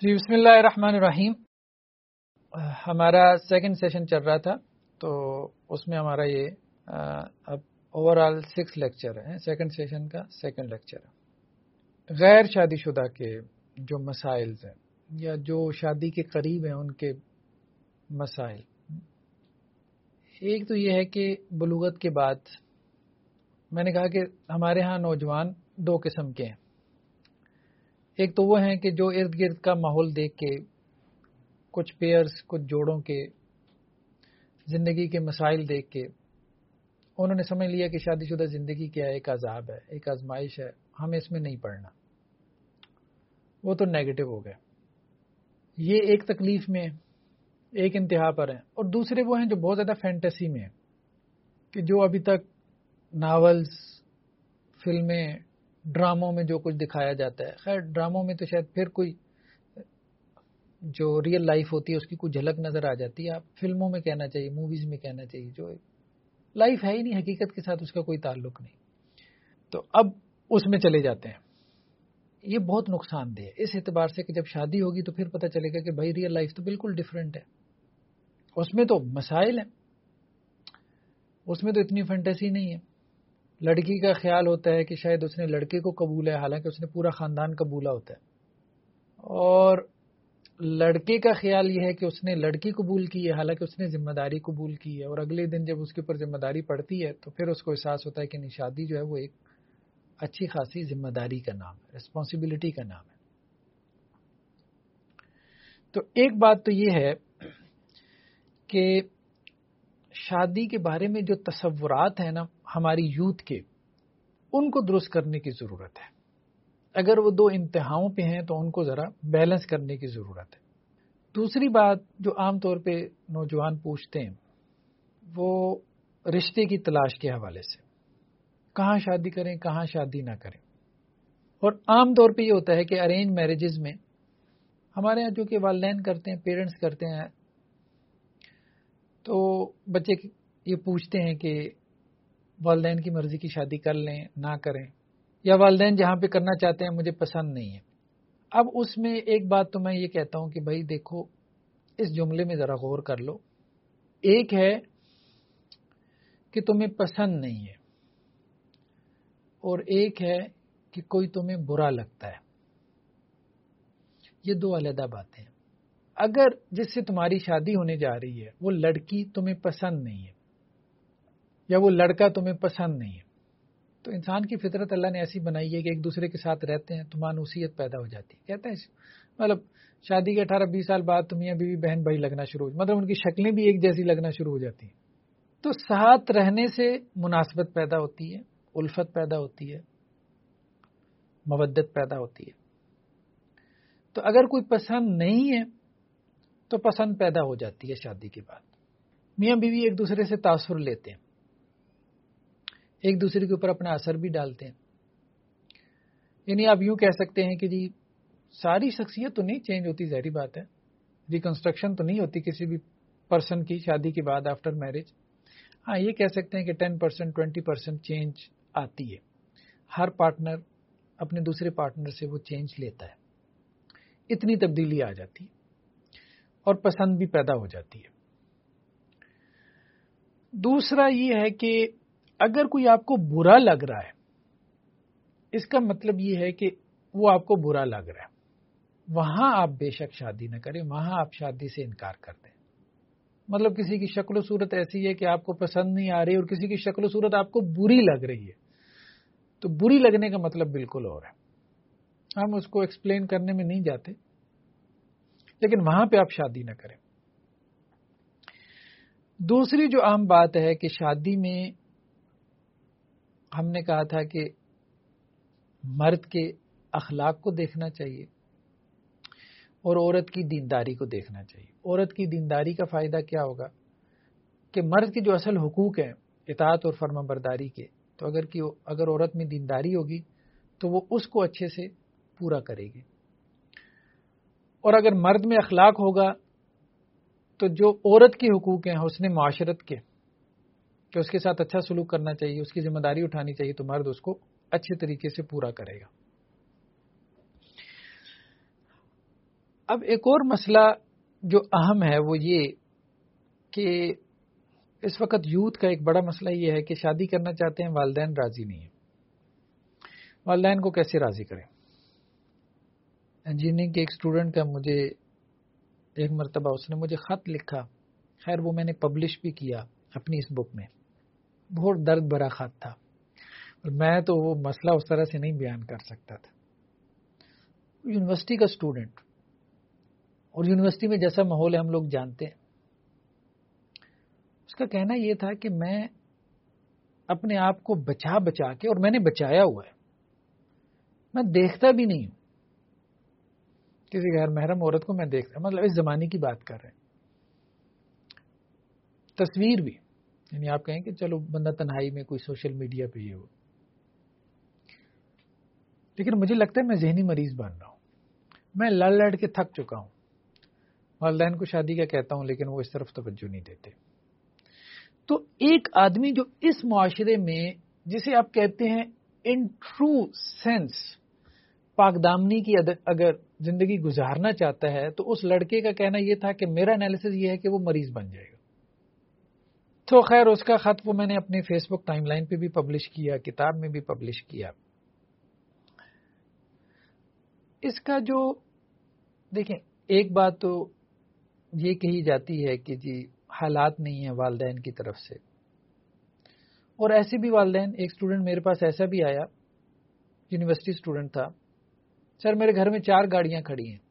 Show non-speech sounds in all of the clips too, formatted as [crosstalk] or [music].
جی بسم اللہ الرحمن الرحیم۔ ہمارا سیکنڈ سیشن چل رہا تھا، تو اس میں ہمارا یہ اب اوور آل سکس لیکچر ہیں سیکنڈ سیشن کا سیکنڈ لیکچر ہے غیر شادی شدہ کے جو مسائل ہیں، یا جو شادی کے قریب ہیں ان کے مسائل۔ ایک تو یہ ہے کہ بلوغت کے بعد میں نے کہا کہ ہمارے ہاں نوجوان دو قسم کے ہیں۔ ایک تو وہ ہیں کہ جو ارد گرد کا ماحول دیکھ کے، کچھ پیئرس کچھ جوڑوں کے، زندگی کے مسائل دیکھ کے، انہوں نے سمجھ لیا کہ شادی شدہ زندگی کیا ایک عذاب ہے، ایک آزمائش ہے ہمیں اس میں نہیں پڑھنا وہ تو نیگیٹو ہو گئے۔ یہ ایک تکلیف میں ایک انتہا پر ہیں۔ اور دوسرے وہ ہیں جو بہت زیادہ فینٹیسی میں ہیں، کہ جو ابھی تک ناولز فلمیں ڈراموں میں جو کچھ دکھایا جاتا ہے۔ خیر، ڈراموں میں تو شاید پھر کوئی جو ریئل لائف ہوتی ہے، اس کی کوئی جھلک نظر آ جاتی ہے۔ آپ فلموں میں کہنا چاہیے موویز میں کہنا چاہیے، جو لائف ہے ہی نہیں، حقیقت کے ساتھ اس کا کوئی تعلق نہیں۔ تو اب اس میں چلے جاتے ہیں۔ یہ بہت نقصان دہ ہے۔ اس اعتبار سے کہ جب شادی ہوگی تو پھر پتہ چلے گا کہ بھائی ریئل لائف تو بالکل ڈفرینٹ ہے۔ اس میں تو مسائل ہیں۔ اس میں تو اتنی فنٹیسی نہیں ہے۔ لڑکی کا خیال ہوتا ہے کہ شاید اس نے لڑکے کو قبول ہے، حالانکہ اس نے پورا خاندان قبولہ ہوتا ہے۔ اور لڑکے کا خیال یہ ہے کہ اس نے لڑکی قبول کی ہے، حالانکہ اس نے ذمہ داری قبول کی ہے۔ اور اگلے دن جب اس کے اوپر ذمہ داری پڑتی ہے، تو پھر اس کو احساس ہوتا ہے کہ نشادی جو ہے وہ ایک اچھی خاصی ذمہ داری کا نام ہے رسپانسبلٹی کا نام ہے۔ تو ایک بات تو یہ ہے کہ شادی کے بارے میں جو تصورات ہیں نا ہماری یوتھ کے، ان کو درست کرنے کی ضرورت ہے۔ اگر وہ دو انتہاؤں پہ ہیں تو ان کو ذرا بیلنس کرنے کی ضرورت ہے۔ دوسری بات جو عام طور پہ نوجوان پوچھتے ہیں، وہ رشتے کی تلاش کے حوالے سے۔ کہاں شادی کریں، کہاں شادی نہ کریں۔ اور عام طور پہ یہ ہوتا ہے کہ ارینج میرجز میں ہمارے یہاں جو کہ والدین کرتے ہیں پیرنٹس کرتے ہیں، تو بچے یہ پوچھتے ہیں کہ والدین کی مرضی کی شادی کر لیں، نہ کریں۔ یا والدین جہاں پہ کرنا چاہتے ہیں، مجھے پسند نہیں ہے۔ اب اس میں ایک بات تو میں یہ کہتا ہوں کہ بھائی دیکھو، اس جملے میں ذرا غور کر لو۔ ایک ہے کہ تمہیں پسند نہیں ہے، اور ایک ہے کہ کوئی تمہیں برا لگتا ہے۔ یہ دو علیحدہ باتیں ہیں۔ اگر جس سے تمہاری شادی ہونے جا رہی ہے، وہ لڑکی تمہیں پسند نہیں ہے یا وہ لڑکا تمہیں پسند نہیں ہے۔ تو انسان کی فطرت اللہ نے ایسی بنائی ہے کہ ایک دوسرے کے ساتھ رہتے ہیں تو مانوسیت پیدا ہو جاتی ہے۔ کہتے ہیں مطلب شادی کے اٹھارہ بیس سال بعد تم بیوی بہن بھائی لگنا شروع ہو مطلب ان کی شکلیں بھی ایک جیسی لگنا شروع ہو جاتی ہیں۔ تو ساتھ رہنے سے مناسبت پیدا ہوتی ہے، الفت پیدا ہوتی ہے، مودت پیدا ہوتی ہے۔ تو اگر کوئی پسند نہیں ہے تو پسند پیدا ہو جاتی ہے شادی کے بعد۔ میاں بیوی ایک دوسرے سے تاثر لیتے ہیں۔ ایک دوسرے کے اوپر اپنا اثر بھی ڈالتے ہیں۔ یعنی آپ یوں کہہ سکتے ہیں کہ جی ساری شخصیت تو نہیں چینج ہوتی، ظاہری بات ہے۔ ریکنسٹرکشن تو نہیں ہوتی کسی بھی پرسن کی، شادی کے بعد آفٹر میرج ہاں یہ کہہ سکتے ہیں کہ ten percent twenty percent change آتی ہے۔ ہر پارٹنر اپنے دوسرے پارٹنر سے وہ چینج لیتا ہے۔ اتنی تبدیلی آ جاتی ہے اور پسند بھی پیدا ہو جاتی ہے۔ دوسرا یہ ہے کہ اگر کوئی آپ کو برا لگ رہا ہے، اس کا مطلب یہ ہے کہ وہ آپ کو برا لگ رہا ہے۔ وہاں آپ بے شک شادی نہ کریں، وہاں آپ شادی سے انکار کر دیں۔ مطلب کسی کی شکل و صورت ایسی ہے کہ آپ کو پسند نہیں آ رہی اور کسی کی شکل و صورت آپ کو بری لگ رہی ہے۔ تو بری لگنے کا مطلب بالکل اور ہے۔ ہم اس کو ایکسپلین کرنے میں نہیں جاتے، لیکن وہاں پہ آپ شادی نہ کریں۔ دوسری جو عام بات ہے کہ شادی میں ہم نے کہا تھا کہ مرد کے اخلاق کو دیکھنا چاہیے اور عورت کی دینداری کو دیکھنا چاہیے۔ عورت کی دینداری کا فائدہ کیا ہوگا؟ کہ مرد کے جو اصل حقوق ہیں، اطاعت اور فرما برداری کے، تو اگر کی اگر عورت میں دینداری ہوگی، تو وہ اس کو اچھے سے پورا کرے گی۔ اور اگر مرد میں اخلاق ہوگا، تو جو عورت کے حقوق ہیں حسن معاشرت کے کہ اس کے ساتھ اچھا سلوک کرنا چاہیے، اس کی ذمہ داری اٹھانی چاہیے، تو مرد اس کو اچھے طریقے سے پورا کرے گا۔ اب ایک اور مسئلہ جو اہم ہے وہ یہ کہ اس وقت یوتھ کا ایک بڑا مسئلہ یہ ہے کہ شادی کرنا چاہتے ہیں، والدین راضی نہیں ہیں۔ والدین کو کیسے راضی کریں؟ انجینئرنگ کے ایک اسٹوڈنٹ کا مجھے ایک مرتبہ اس نے مجھے خط لکھا۔ خیر، وہ میں نے پبلش بھی کیا اپنی اس بک میں۔ بہت درد بھرا خط تھا۔ اور میں تو وہ مسئلہ اس طرح سے نہیں بیان کر سکتا تھا۔ یونیورسٹی کا اسٹوڈنٹ اور یونیورسٹی میں جیسا ماحول ہے ہم لوگ جانتے ہیں۔ اس کا کہنا یہ تھا کہ میں اپنے آپ کو بچا بچا کے، اور میں نے بچایا ہوا ہے۔ میں دیکھتا بھی نہیں ہوں۔ کسی غیر محرم عورت کو میں دیکھتا مطلب اس زمانے کی بات کر رہے ہیں۔ تصویر بھی۔ یعنی آپ کہیں کہ چلو بندہ تنہائی میں کوئی سوشل میڈیا پہ یہ ہو۔ لیکن مجھے لگتا ہے میں ذہنی مریض بن رہا ہوں۔ میں لڑ لڑ کے تھک چکا ہوں۔ والدین کو شادی کا کہتا ہوں لیکن وہ اس طرف توجہ نہیں دیتے۔ تو ایک آدمی جو اس معاشرے میں جسے آپ کہتے ہیں ان ٹرو سینس پاک دامنی کی اگر زندگی گزارنا چاہتا ہے تو اس لڑکے کا کہنا یہ تھا کہ میرا انالیس یہ ہے کہ وہ مریض بن جائے گا۔ تو خیر اس کا خط وہ میں نے اپنے فیس بک ٹائم لائن پہ بھی پبلش کیا، کتاب میں بھی پبلش کیا۔ اس کا جو، دیکھیں، ایک بات تو یہ کہی جاتی ہے کہ جی حالات نہیں ہیں والدین کی طرف سے۔ اور ایسے بھی والدین، ایک اسٹوڈنٹ میرے پاس ایسا بھی آیا یونیورسٹی اسٹوڈنٹ تھا۔ سر، میرے گھر میں چار گاڑیاں کھڑی ہیں۔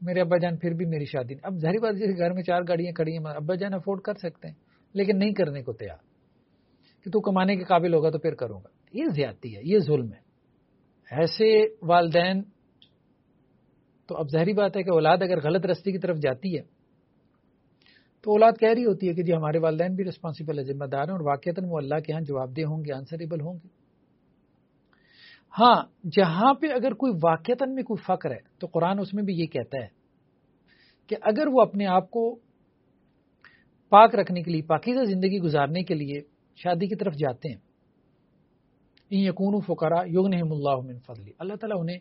میرے ابا جان پھر بھی میری شادی نہیں۔ اب ظاہری بات جیسے گھر میں چار گاڑیاں کھڑی ہیں، ابا جان افورڈ کر سکتے ہیں، لیکن نہیں کرنے کو تیار۔ کہ تو کمانے کے قابل ہوگا تو پھر کروں گا۔ یہ زیادتی ہے، یہ ظلم ہے۔ ایسے والدین، تو اب ظاہری بات ہے کہ اولاد اگر غلط رستے کی طرف جاتی ہے، تو اولاد کہہ رہی ہوتی ہے کہ جی ہمارے والدین بھی ریسپانسبل ہے ذمہ دار ہیں اور واقعات وہ اللہ کے یہاں جواب دہ ہوں گے آنسریبل ہوں گے۔ ہاں جہاں پہ اگر کوئی واقعات میں کوئی فخر ہے، تو قرآن اس میں بھی یہ کہتا ہے کہ اگر وہ اپنے آپ کو پاک رکھنے کے لیے، پاکیزہ زندگی گزارنے کے لیے شادی کی طرف جاتے ہیں، ان یقون فقرا یوگ اللہ من فضلی، اللہ تعالیٰ انہیں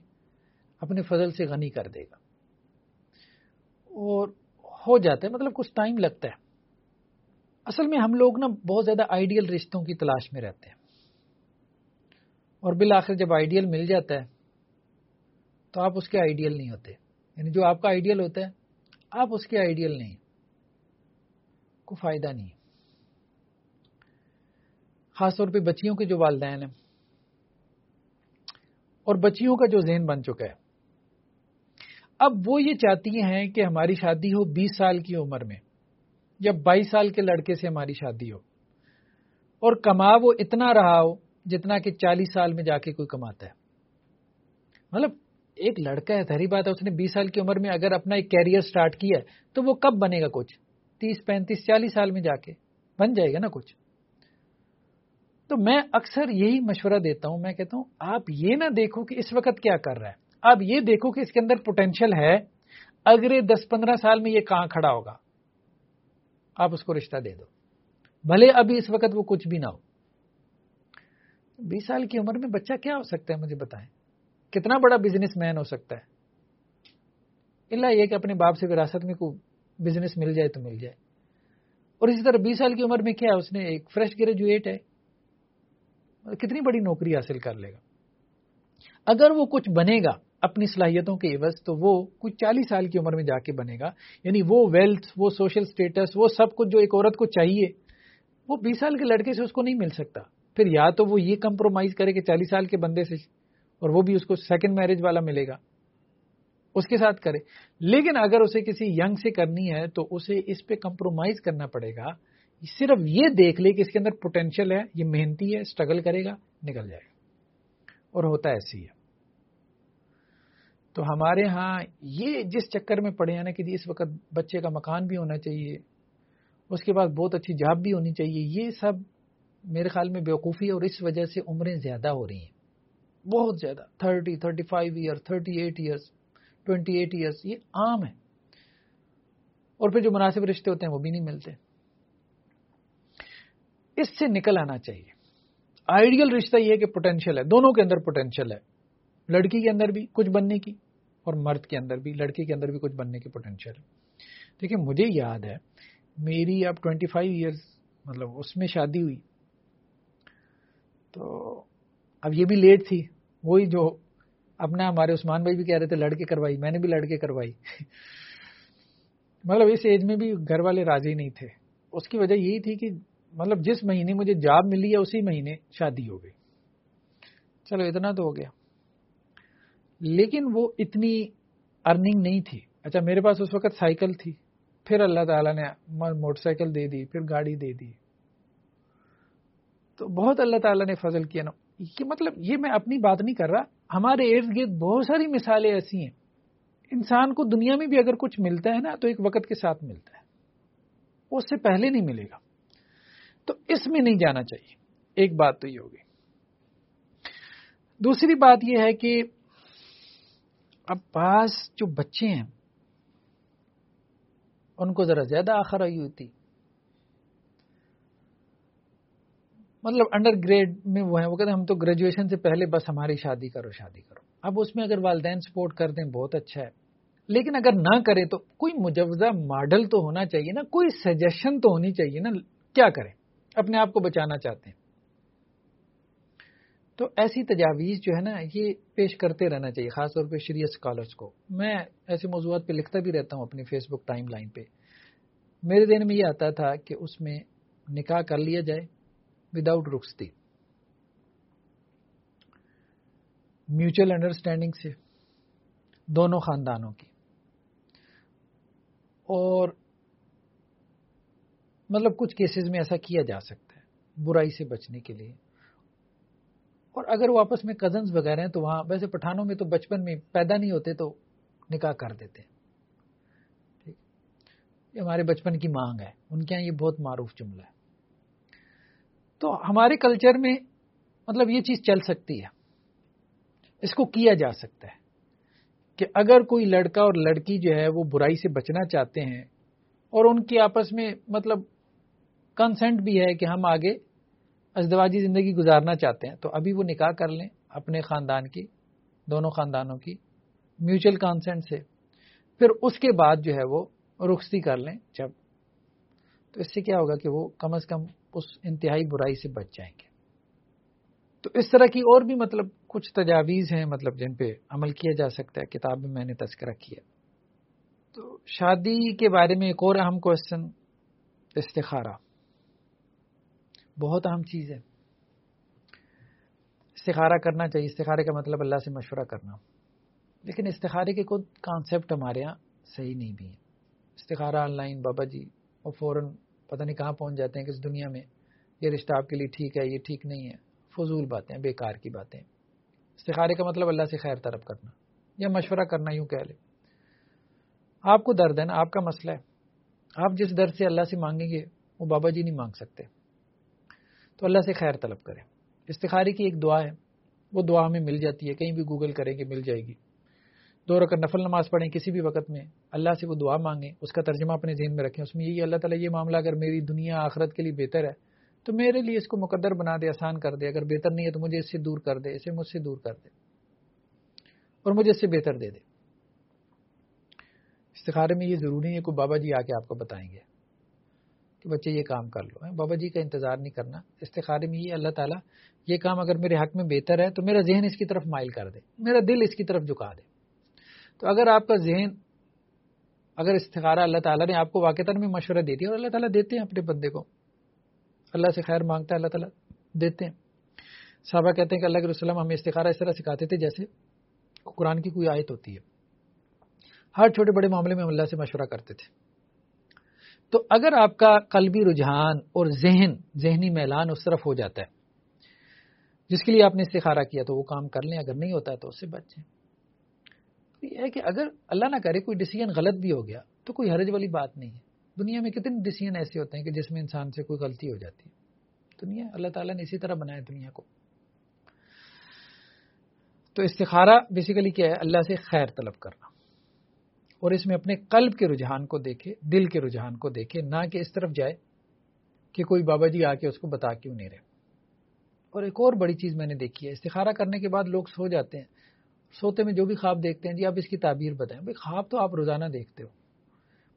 اپنے فضل سے غنی کر دے گا۔ اور ہو جاتا ہے مطلب کچھ ٹائم لگتا ہے۔ اصل میں ہم لوگ نا بہت زیادہ آئیڈیل رشتوں کی تلاش میں رہتے ہیں۔ اور بالآخر جب آئیڈیل مل جاتا ہے، تو آپ اس کے آئیڈیل نہیں ہوتے۔ یعنی جو آپ کا آئیڈیل ہوتا ہے، آپ اس کے آئیڈیل نہیں۔ کو فائدہ نہیں۔ خاص طور پہ بچیوں کے جو والدین ہیں۔ اور بچیوں کا جو ذہن بن چکا ہے۔ اب وہ یہ چاہتی ہیں کہ ہماری شادی ہو بیس سال کی عمر میں، یا بائیس سال کے لڑکے سے ہماری شادی ہو۔ اور کما وہ اتنا رہا ہو جتنا کہ چالیس سال میں جا کے کوئی کماتا ہے۔ مطلب ایک لڑکا ہے سہری بات ہے، اس نے بیس سال کی عمر میں اگر اپنا ایک کیریئر سٹارٹ کیا ہے، تو وہ کب بنے گا کچھ؟ تیس، پینتیس، چالیس سال میں جا کے بن جائے گا نا کچھ۔ تو میں اکثر یہی مشورہ دیتا ہوں، میں کہتا ہوں، آپ یہ نہ دیکھو کہ اس وقت کیا کر رہا ہے۔ آپ یہ دیکھو کہ اس کے اندر پوٹینشیل ہے۔ اگر دس، پندرہ سال میں یہ کہاں کھڑا ہوگا، آپ اس کو رشتہ دے دو۔ بھلے ابھی اس وقت وہ کچھ بھی نہ ہو۔ بیس سال کی عمر میں بچہ کیا ہو سکتا ہے مجھے بتائیں؟ کتنا بڑا بزنس مین ہو سکتا ہے؟ اللہ یہ کہ اپنے باپ سے وراثت میں کوئی بزنس مل جائے تو مل جائے۔ اور اسی طرح بیس سال کی عمر میں کیا اس نے ایک فریش گریجویٹ ہے؟ کتنی بڑی نوکری حاصل کر لے گا۔ اگر وہ کچھ بنے گا اپنی صلاحیتوں کے عوض تو وہ کچھ چالیس سال کی عمر میں جا کے بنے گا۔ یعنی وہ ویلتھ وہ سوشل سٹیٹس وہ سب کچھ جو ایک عورت کو چاہیے، وہ بیس سال کے لڑکے سے اس کو نہیں مل سکتا۔ پھر یا تو وہ یہ کمپرومائز کرے کہ چالیس سال کے بندے سے اور وہ بھی اس کو سیکنڈ میرج والا ملے گا۔ اس کے ساتھ کرے۔ لیکن اگر اسے کسی ینگ سے کرنی ہے تو اسے اس پہ کمپرومائز کرنا پڑے گا۔ صرف یہ دیکھ لے کہ اس کے اندر پوٹینشیل ہے، یہ محنتی ہے اسٹرگل کرے گا، نکل جائے گا۔ اور ہوتا ایسی ہے۔ تو ہمارے ہاں یہ جس چکر میں پڑے ہیں نا کہ جی اس وقت بچے کا مکان بھی ہونا چاہیے، اس کے بعد بہت اچھی جاب بھی ہونی چاہیے، یہ سب میرے خیال میں بیوقوفی اور اس وجہ سے عمریں زیادہ ہو رہی ہیں۔ بہت زیادہ۔ Thirty thirty five year, thirty eight years twenty eight years یہ عام ہے اور پھر جو مناسب رشتے ہوتے ہیں وہ بھی نہیں ملتے۔ اس سے نکل آنا چاہیے۔ آئیڈیل رشتہ یہ ہے کہ پوٹینشیل ہے۔ دونوں کے اندر پوٹینشیل ہے۔ لڑکی کے اندر بھی کچھ بننے کی اور مرد کے اندر بھی، لڑکے کے اندر بھی کچھ بننے کی پوٹینشیل ہے۔ دیکھیں مجھے یاد ہے، میری اب ٹوینٹی فائیو ایئرس مطلب اس میں شادی ہوئی۔ تو اب یہ بھی لیٹ تھی۔ وہی جو اپنا ہمارے عثمان بھائی بھی کہہ رہے تھے، لڑکے کروائی۔ میں نے بھی لڑکے کروائی۔ مطلب اس ایج میں بھی گھر والے راضی نہیں تھے۔ اس کی وجہ یہی تھی کہ مطلب جس مہینے مجھے جاب ملی ہے، اسی مہینے شادی ہو گئی۔ چلو، اتنا تو ہو گیا۔ لیکن وہ اتنی ارننگ نہیں تھی۔ اچھا میرے پاس اس وقت سائیکل تھی۔ پھر اللہ تعالیٰ نے موٹر سائیکل دے دی، پھر گاڑی دے دی۔ تو بہت اللہ تعالیٰ نے فضل کیا نا۔ یہ مطلب یہ میں اپنی بات نہیں کر رہا۔ ہمارے ارد گرد بہت ساری مثالیں ایسی ہیں۔ انسان کو دنیا میں بھی اگر کچھ ملتا ہے نا تو ایک وقت کے ساتھ ملتا ہے۔ وہ اس سے پہلے نہیں ملے گا۔ تو اس میں نہیں جانا چاہیے۔ ایک بات تو یہ ہوگی دوسری بات یہ ہے کہ اب پاس جو بچے ہیں، ان کو ذرا زیادہ آخر آئی ہوتی مطلب انڈر گریڈ میں وہ ہیں، وہ کہتے ہیں ہم تو گریجویشن سے پہلے بس ہماری شادی کرو شادی کرو۔ اب اس میں اگر والدین سپورٹ کر دیں، بہت اچھا ہے۔ لیکن اگر نہ کرے تو کوئی مجوزہ ماڈل تو ہونا چاہیے نا، کوئی سجیشن تو ہونی چاہیے نا۔ کیا کریں؟ اپنے آپ کو بچانا چاہتے ہیں۔ تو ایسی تجاویز جو ہے نا، یہ پیش کرتے رہنا چاہیے، خاص طور پہ شریعت اسکالرس کو۔ میں ایسے موضوعات پہ لکھتا بھی رہتا ہوں اپنی فیس بک ٹائم لائن پہ۔ میرے دن میں یہ آتا تھا کہ اس میں نکاح کر لیا جائے۔ وداؤٹ رخصتی میوچل انڈرسٹینڈنگ سے، دونوں خاندانوں کی. اور مطلب کچھ کیسز میں ایسا کیا جا سکتا ہے برائی سے بچنے کے لیے. اور اگر وہ آپس میں کزنز وغیرہ ہیں تو وہاں ویسے پٹھانوں میں تو بچپن میں پیدا نہیں ہوتے تو نکاح کر دیتے ٹھیک. یہ ہمارے بچپن کی مانگ ہے. ان کے یہاں یہ بہت معروف جملہ ہے. تو ہمارے کلچر میں مطلب یہ چیز چل سکتی ہے۔ اس کو کیا جا سکتا ہے کہ اگر کوئی لڑکا اور لڑکی جو ہے وہ برائی سے بچنا چاہتے ہیں اور ان کی آپس میں مطلب کنسنٹ بھی ہے کہ ہم آگے ازدواجی زندگی گزارنا چاہتے ہیں، تو ابھی وہ نکاح کر لیں اپنے خاندان کی، دونوں خاندانوں کی میوچل کانسنٹ سے۔ پھر اس کے بعد جو ہے وہ رخصتی کر لیں جب۔ تو اس سے کیا ہوگا کہ وہ کم از کم اس انتہائی برائی سے بچ جائیں گے۔ تو اس طرح کی اور بھی مطلب کچھ تجاویز ہیں مطلب جن پہ عمل کیا جا سکتا ہے، کتاب میں میں نے تذکرہ کیا۔ تو شادی کے بارے میں ایک اور اہم کوشچن استخارہ۔ بہت اہم چیز ہے۔ استخارہ کرنا چاہیے۔ استخارے کا مطلب اللہ سے مشورہ کرنا۔ لیکن استخارے کے خود کانسیپٹ ہمارے یہاں صحیح نہیں بھی ہیں۔ استخارہ آن لائن بابا جی وہ فوراً پتہ نہیں کہاں پہنچ جاتے ہیں، کس دنیا میں۔ یہ رشتہ آپ کے لیے ٹھیک ہے، یہ ٹھیک نہیں ہے۔ فضول باتیں، بیکار کی باتیں۔ استخارے کا مطلب اللہ سے خیر طرف کرنا، یا مشورہ کرنا، یوں کہہ لے آپ کو درد ہے نا، آپ کا مسئلہ ہے۔ آپ جس درد سے اللہ سے مانگیں گے، وہ بابا جی نہیں مانگ سکتے۔ تو اللہ سے خیر طلب کریں۔ استخارے کی ایک دعا ہے، وہ دعا ہمیں مل جاتی ہے، کہیں بھی گوگل کریں گے، مل جائے گی۔ دو رکعت نفل نماز پڑھیں کسی بھی وقت میں، اللہ سے وہ دعا مانگیں، اس کا ترجمہ اپنے ذہن میں رکھیں، اس میں یہی اللہ تعالیٰ یہ معاملہ، اگر میری دنیا آخرت کے لیے بہتر ہے، تو میرے لیے اس کو مقدر بنا دے، آسان کر دے، اگر بہتر نہیں ہے تو مجھے اس سے دور کر دے، اسے مجھ سے دور کر دے، اور مجھے اس سے بہتر دے دے۔ استخارے میں یہ ضروری ہے کہ بابا جی آ کے آپ کو بتائیں گے کہ بچے یہ کام کر لو۔ بابا جی کا انتظار نہیں کرنا۔ استخارے میں یہ اللہ تعالیٰ یہ کام اگر میرے حق میں بہتر ہے تو میرا ذہن اس کی طرف مائل کر دے، میرا دل اس کی طرف جھکا دے۔ تو اگر آپ کا ذہن، اگر استخارہ اللہ تعالیٰ نے آپ کو واقع میں مشورہ دیتی ہے اور اللہ تعالیٰ دیتے ہیں اپنے بندے کو، اللہ سے خیر مانگتا ہے، اللہ تعالیٰ دیتے ہیں۔ صحابہ کہتے ہیں کہ اللہ کے وسلم ہمیں استخارہ اس طرح سکھاتے تھے جیسے قرآن کی کوئی آیت ہوتی ہے۔ ہر چھوٹے بڑے معاملے میں ہم اللہ سے مشورہ کرتے تھے۔ تو اگر آپ کا قلبی رجحان اور ذہن، ذہنی میلان اس طرف ہو جاتا ہے، جس کے لیے آپ نے استخارہ کیا تو وہ کام کر لیں، اگر نہیں ہوتا ہے تو اس سے بچ جائیں۔ یہ ہے کہ اگر اللہ نہ کرے کوئی ڈیسیجن غلط بھی ہو گیا، تو کوئی حرج والی بات نہیں ہے۔ دنیا میں کتنے ڈیسیجن ایسے ہوتے ہیں کہ جس میں انسان سے کوئی غلطی ہو جاتی ہے۔ دنیا، اللہ تعالیٰ نے اسی طرح بنایا دنیا کو۔ تو استخارہ بیسیکلی کیا ہے؟ اللہ سے خیر طلب کرنا۔ اور اس میں اپنے قلب کے رجحان کو دیکھے، دل کے رجحان کو دیکھے، نہ کہ اس طرف جائے کہ کوئی بابا جی آ کے اس کو بتا کیوں نہیں رہے۔ اور ایک اور بڑی چیز میں نے دیکھی ہے، استخارہ کرنے کے بعد لوگ سو جاتے ہیں۔ سوتے میں جو بھی خواب دیکھتے ہیں جی آپ اس کی تعبیر بتائیں۔ بھائی، خواب تو آپ روزانہ دیکھتے ہو۔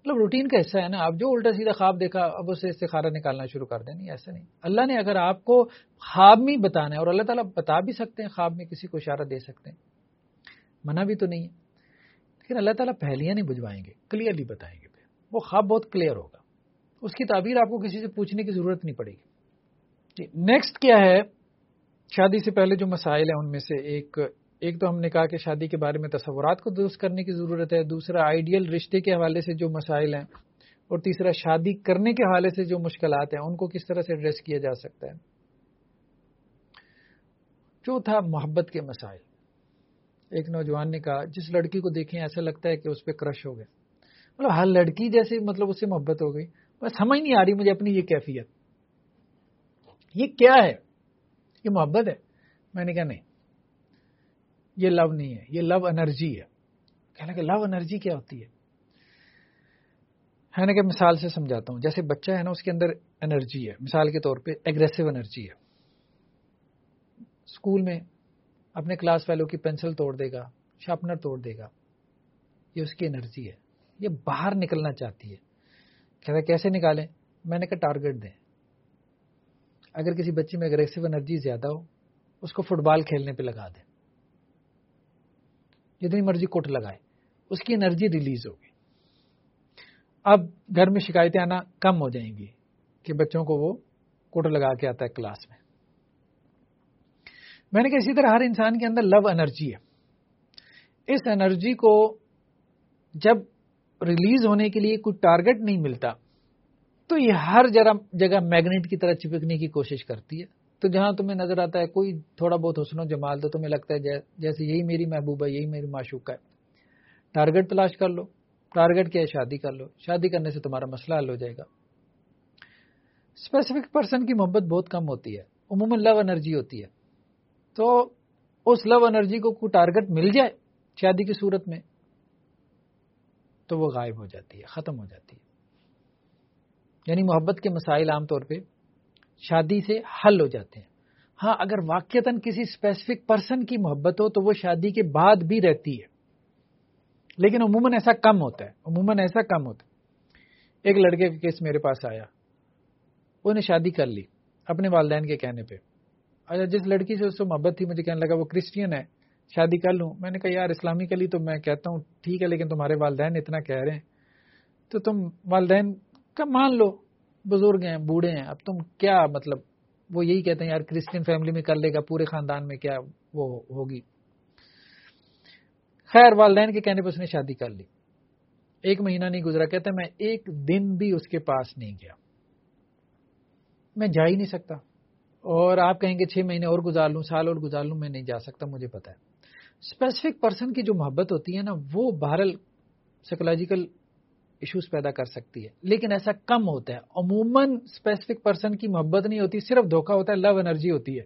مطلب روٹین کا حصہ ہے نا۔ آپ جو الٹا سیدھا خواب دیکھا، اب اسے استخارہ نکالنا شروع کر دیں۔ نہیں، ایسا نہیں۔ اللہ نے اگر آپ کو خواب میں بتانا ہے اور اللہ تعالیٰ بتا بھی سکتے ہیں، خواب میں کسی کو اشارہ دے سکتے ہیں۔ منع بھی تو نہیں ہے۔ لیکن اللہ تعالیٰ پہلیاں نہیں بجوائیں گے، کلیئرلی بتائیں گے۔ پھر وہ خواب بہت کلیئر ہوگا۔ اس کی تعبیر آپ کو کسی سے پوچھنے کی ضرورت نہیں پڑے گی۔ جی، نیکسٹ کیا ہے؟ شادی سے پہلے جو مسائل ہیں، ان میں سے ایک ایک تو ہم نے کہا کہ شادی کے بارے میں تصورات کو درست کرنے کی ضرورت ہے، دوسرا آئیڈیل رشتے کے حوالے سے جو مسائل ہیں، اور تیسرا شادی کرنے کے حوالے سے جو مشکلات ہیں، ان کو کس طرح سے ایڈریس کیا جا سکتا ہے؟ چوتھا، محبت کے مسائل۔ ایک نوجوان نے کہا، جس لڑکی کو دیکھیں ایسا لگتا ہے کہ اس پہ کرش ہو گیا مطلب ہر لڑکی جیسے مطلب اس سے محبت ہو گئی۔ بس سمجھ نہیں آ رہی مجھے اپنی یہ کیفیت۔ یہ کیا ہے؟ یہ محبت ہے۔ میں نے کہا، نہیں۔ یہ لو نہیں ہے، یہ لو انرجی ہے۔ کہنا کہ لو انرجی کیا ہوتی ہے؟ ہے نا کہ مثال سے سمجھاتا ہوں۔ جیسے بچہ ہے نا، اس کے اندر انرجی ہے۔ مثال کے طور پہ ایگریسو انرجی ہے۔ اسکول میں اپنے کلاس فیلو کی پینسل توڑ دے گا شارپنر توڑ دے گا۔ یہ اس کی انرجی ہے۔ یہ باہر نکلنا چاہتی ہے۔ کہتا کیسے نکالیں؟ میں نے کہا ٹارگیٹ دیں۔ اگر کسی بچی میں اگریسو انرجی زیادہ ہو، اس کو فٹ بال کھیلنے پہ لگا دیں۔ جتنی مرضی کوٹ لگائے اس کی انرجی ریلیز ہوگی۔ اب گھر میں شکایتیں آنا کم ہو جائیں گی کہ بچوں کو وہ کوٹ لگا کے آتا ہے کلاس میں۔ میں نے کہا اسی طرح ہر انسان کے اندر لو انرجی ہے۔ اس انرجی کو جب ریلیز ہونے کے لیے کوئی ٹارگٹ نہیں ملتا، تو یہ ہر جگہ میگنیٹ کی طرح چپکنے کی کوشش کرتی ہے۔ تو جہاں تمہیں نظر آتا ہے کوئی تھوڑا بہت حسن و جمال تو تمہیں لگتا ہے جیسے یہی میری محبوبہ، یہی میری معشوق ہے۔ ٹارگٹ تلاش کر لو۔ ٹارگٹ کیا ہے؟ شادی کر لو۔ شادی کرنے سے تمہارا مسئلہ حل ہو جائے گا۔ اسپیسیفک پرسن کی محبت بہت کم ہوتی ہے۔ عموماً لو انرجی ہوتی ہے۔ تو اس لو انرجی کو کوئی ٹارگٹ مل جائے شادی کی صورت میں، تو وہ غائب ہو جاتی ہے، ختم ہو جاتی ہے۔ یعنی محبت کے مسائل عام طور پہ شادی سے حل ہو جاتے ہیں۔ ہاں اگر واقعتاً کسی اسپیسیفک پرسن کی محبت ہو تو وہ شادی کے بعد بھی رہتی ہے۔ لیکن عموماً ایسا کم ہوتا ہے۔ عموماً ایسا کم ہوتا ہے۔ ایک لڑکے کا کیس میرے پاس آیا۔ وہ نے شادی کر لی اپنے والدین کے کہنے پہ۔ اچھا جس لڑکی سے اس کو محبت تھی، مجھے کہنے لگا وہ کرسچین ہے، شادی کر لوں۔ میں نے کہا، یار، اسلامی کلی تو میں کہتا ہوں، ٹھیک ہے، لیکن تمہارے والدین اتنا کہہ رہے ہیں۔ تو تم والدین کا مان لو۔ بزرگ ہیں، بوڑھے ہیں۔ اب تم کیا مطلب وہ یہی کہتے ہیں، یار کرسچن فیملی میں کر لے گا، پورے خاندان میں کیا وہ ہوگی۔ خیر، والدین کے کہنے پہ اس نے شادی کر لی۔ ایک مہینہ نہیں گزرا کہتا میں ایک دن بھی اس کے پاس نہیں گیا۔ میں جا ہی نہیں سکتا۔ اور آپ کہیں گے، چھ مہینے اور گزار لوں، سال اور گزار لوں، میں نہیں جا سکتا، مجھے پتا ہے۔ اسپیسیفک پرسن کی جو محبت ہوتی ہے نا، وہ بہرل سائیکولوجیکل ایشوز پیدا کر سکتی ہے۔ لیکن ایسا کم ہوتا ہے۔ عموماً اسپیسیفک پرسن کی محبت نہیں ہوتی، صرف دھوکا ہوتا ہے لو انرجی ہوتی ہے۔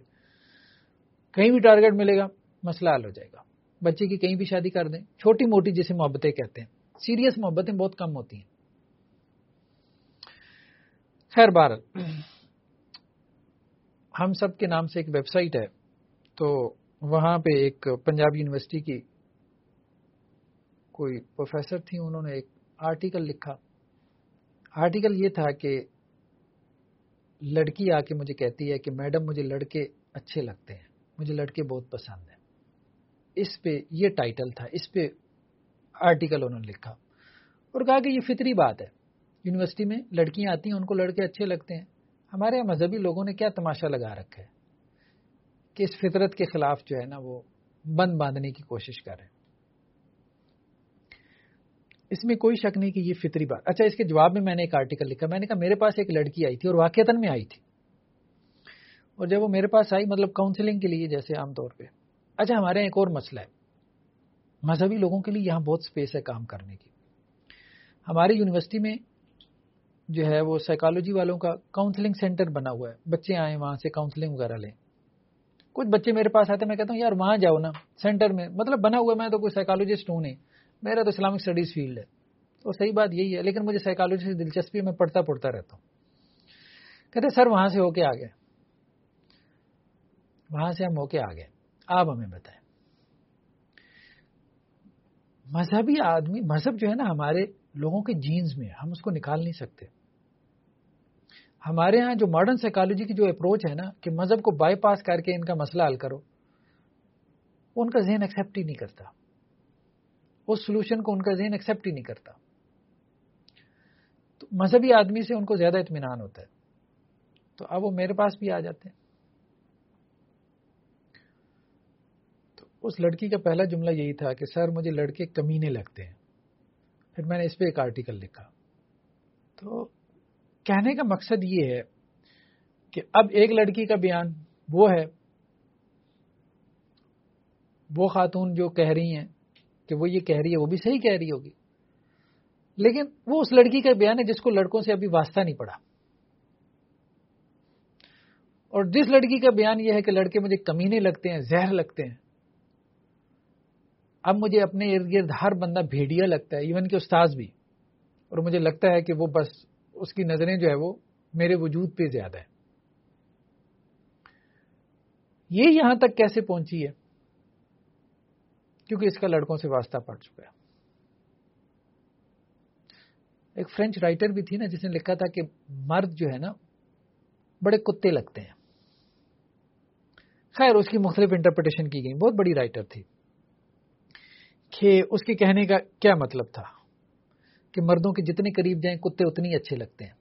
کہیں بھی ٹارگیٹ ملے گا، مسئلہ حل ہو جائے گا۔ بچے کی کہیں بھی شادی کر دیں، چھوٹی موٹی جسے محبتیں کہتے ہیں۔ سیریس محبتیں بہت کم ہوتی ہیں۔ خیر بار ہم سب کے نام سے ایک ویب سائٹ ہے۔ تو وہاں پہ ایک پنجاب یونیورسٹی کی کوئی پروفیسر تھی انہوں نے ایک آرٹیکل لکھا۔ آرٹیکل یہ تھا کہ لڑکی آ کے مجھے کہتی ہے کہ میڈم مجھے لڑکے اچھے لگتے ہیں، مجھے لڑکے بہت پسند ہیں۔ اس پہ یہ ٹائٹل تھا، اس پہ آرٹیکل انہوں نے لکھا۔ اور کہا کہ یہ فطری بات ہے۔ یونیورسٹی میں لڑکیاں آتی ہیں، ان کو لڑکے اچھے لگتے ہیں۔ ہمارے مذہبی لوگوں نے کیا تماشا لگا رکھا ہے کہ اس فطرت کے خلاف جو ہے نا، وہ بند باندھنے کی کوشش کر رہے ہیں۔ اس میں کوئی شک نہیں کہ یہ فطری بات اچھا اس کے جواب میں میں نے ایک آرٹیکل لکھا۔ میں نے کہا، میرے پاس ایک لڑکی آئی تھی اور واقعتاً میں آئی تھی۔ اور جب وہ میرے پاس آئی مطلب کاؤنسلنگ کے لیے جیسے عام طور پہ۔ اچھا ہمارے یہاں ایک اور مسئلہ ہے۔ مذہبی لوگوں کے لیے یہاں بہت اسپیس ہے کام کرنے کی۔ ہماری یونیورسٹی میں جو ہے، وہ سائیکالوجی والوں کا کاؤنسلنگ سینٹر بنا ہوا ہے۔ بچے آئیں وہاں سے کاؤنسلنگ وغیرہ لیں۔ کچھ بچے میرے پاس آتے ہیں، میں کہتا ہوں، یار، وہاں جاؤ نا سینٹر میں۔ مطلب بنا ہوا میں تو کوئی سائیکالوجسٹ ہوں نہیں۔ میرا تو اسلامک اسٹڈیز فیلڈ ہے۔ تو صحیح بات یہی ہے، لیکن مجھے سائیکالوجی سے دلچسپی میں پڑھتا پڑھتا رہتا ہوں۔ کہتے سر، وہاں سے ہو کے آ گئے۔ وہاں سے ہم ہو کے آ گئے۔ آپ ہمیں بتائیں۔ مذہبی آدمی، مذہب جو ہے نا، ہمارے لوگوں کے جینز میں ہم اس کو نکال نہیں سکتے۔ ہمارے ہاں جو ماڈرن سائیکالوجی کی جو اپروچ ہے نا، کہ مذہب کو بائی پاس کر کے ان کا مسئلہ حل کرو، ان کا ذہن ایکسیپٹ ہی نہیں کرتا۔ اس سولوشن کو ان کا ذہن ایکسیپٹ ہی نہیں کرتا۔ تو مذہبی آدمی سے ان کو زیادہ اطمینان ہوتا ہے۔ تو اب وہ میرے پاس بھی آ جاتے ہیں۔ تو اس لڑکی کا پہلا جملہ یہی تھا کہ، سر، مجھے لڑکے کمینے لگتے ہیں۔ پھر میں نے اس پہ ایک آرٹیکل لکھا۔ تو کہنے کا مقصد یہ ہے کہ اب ایک لڑکی کا بیان وہ ہے، وہ خاتون جو کہہ رہی ہیں کہ وہ یہ کہہ رہی ہے، وہ بھی صحیح کہہ رہی ہوگی۔ لیکن وہ اس لڑکی کا بیان ہے جس کو لڑکوں سے ابھی واسطہ نہیں پڑا۔ اور جس لڑکی کا بیان یہ ہے کہ لڑکے مجھے کمینے لگتے ہیں، زہر لگتے ہیں۔ اب مجھے اپنے ارد گرد ہر بندہ بھیڑیا لگتا ہے، ایون کہ استاذ بھی۔ اور مجھے لگتا ہے کہ وہ بس اس کی نظریں جو ہے وہ میرے وجود پہ زیادہ ہے یہ یہاں تک کیسے پہنچی ہے؟ کیونکہ اس کا لڑکوں سے واسطہ پڑ چکا ہے۔ ایک فرینچ رائٹر بھی تھی نا، جس نے لکھا تھا کہ مرد جو ہے نا، بڑے کتے لگتے ہیں۔ خیر، اس کی مختلف انٹرپریٹیشن کی گئی۔ بہت بڑی رائٹر تھی۔ کہ اس کے کہنے کا کیا مطلب تھا؟ کہ مردوں کے جتنے قریب جائیں، کتے اتنے اچھے لگتے ہیں۔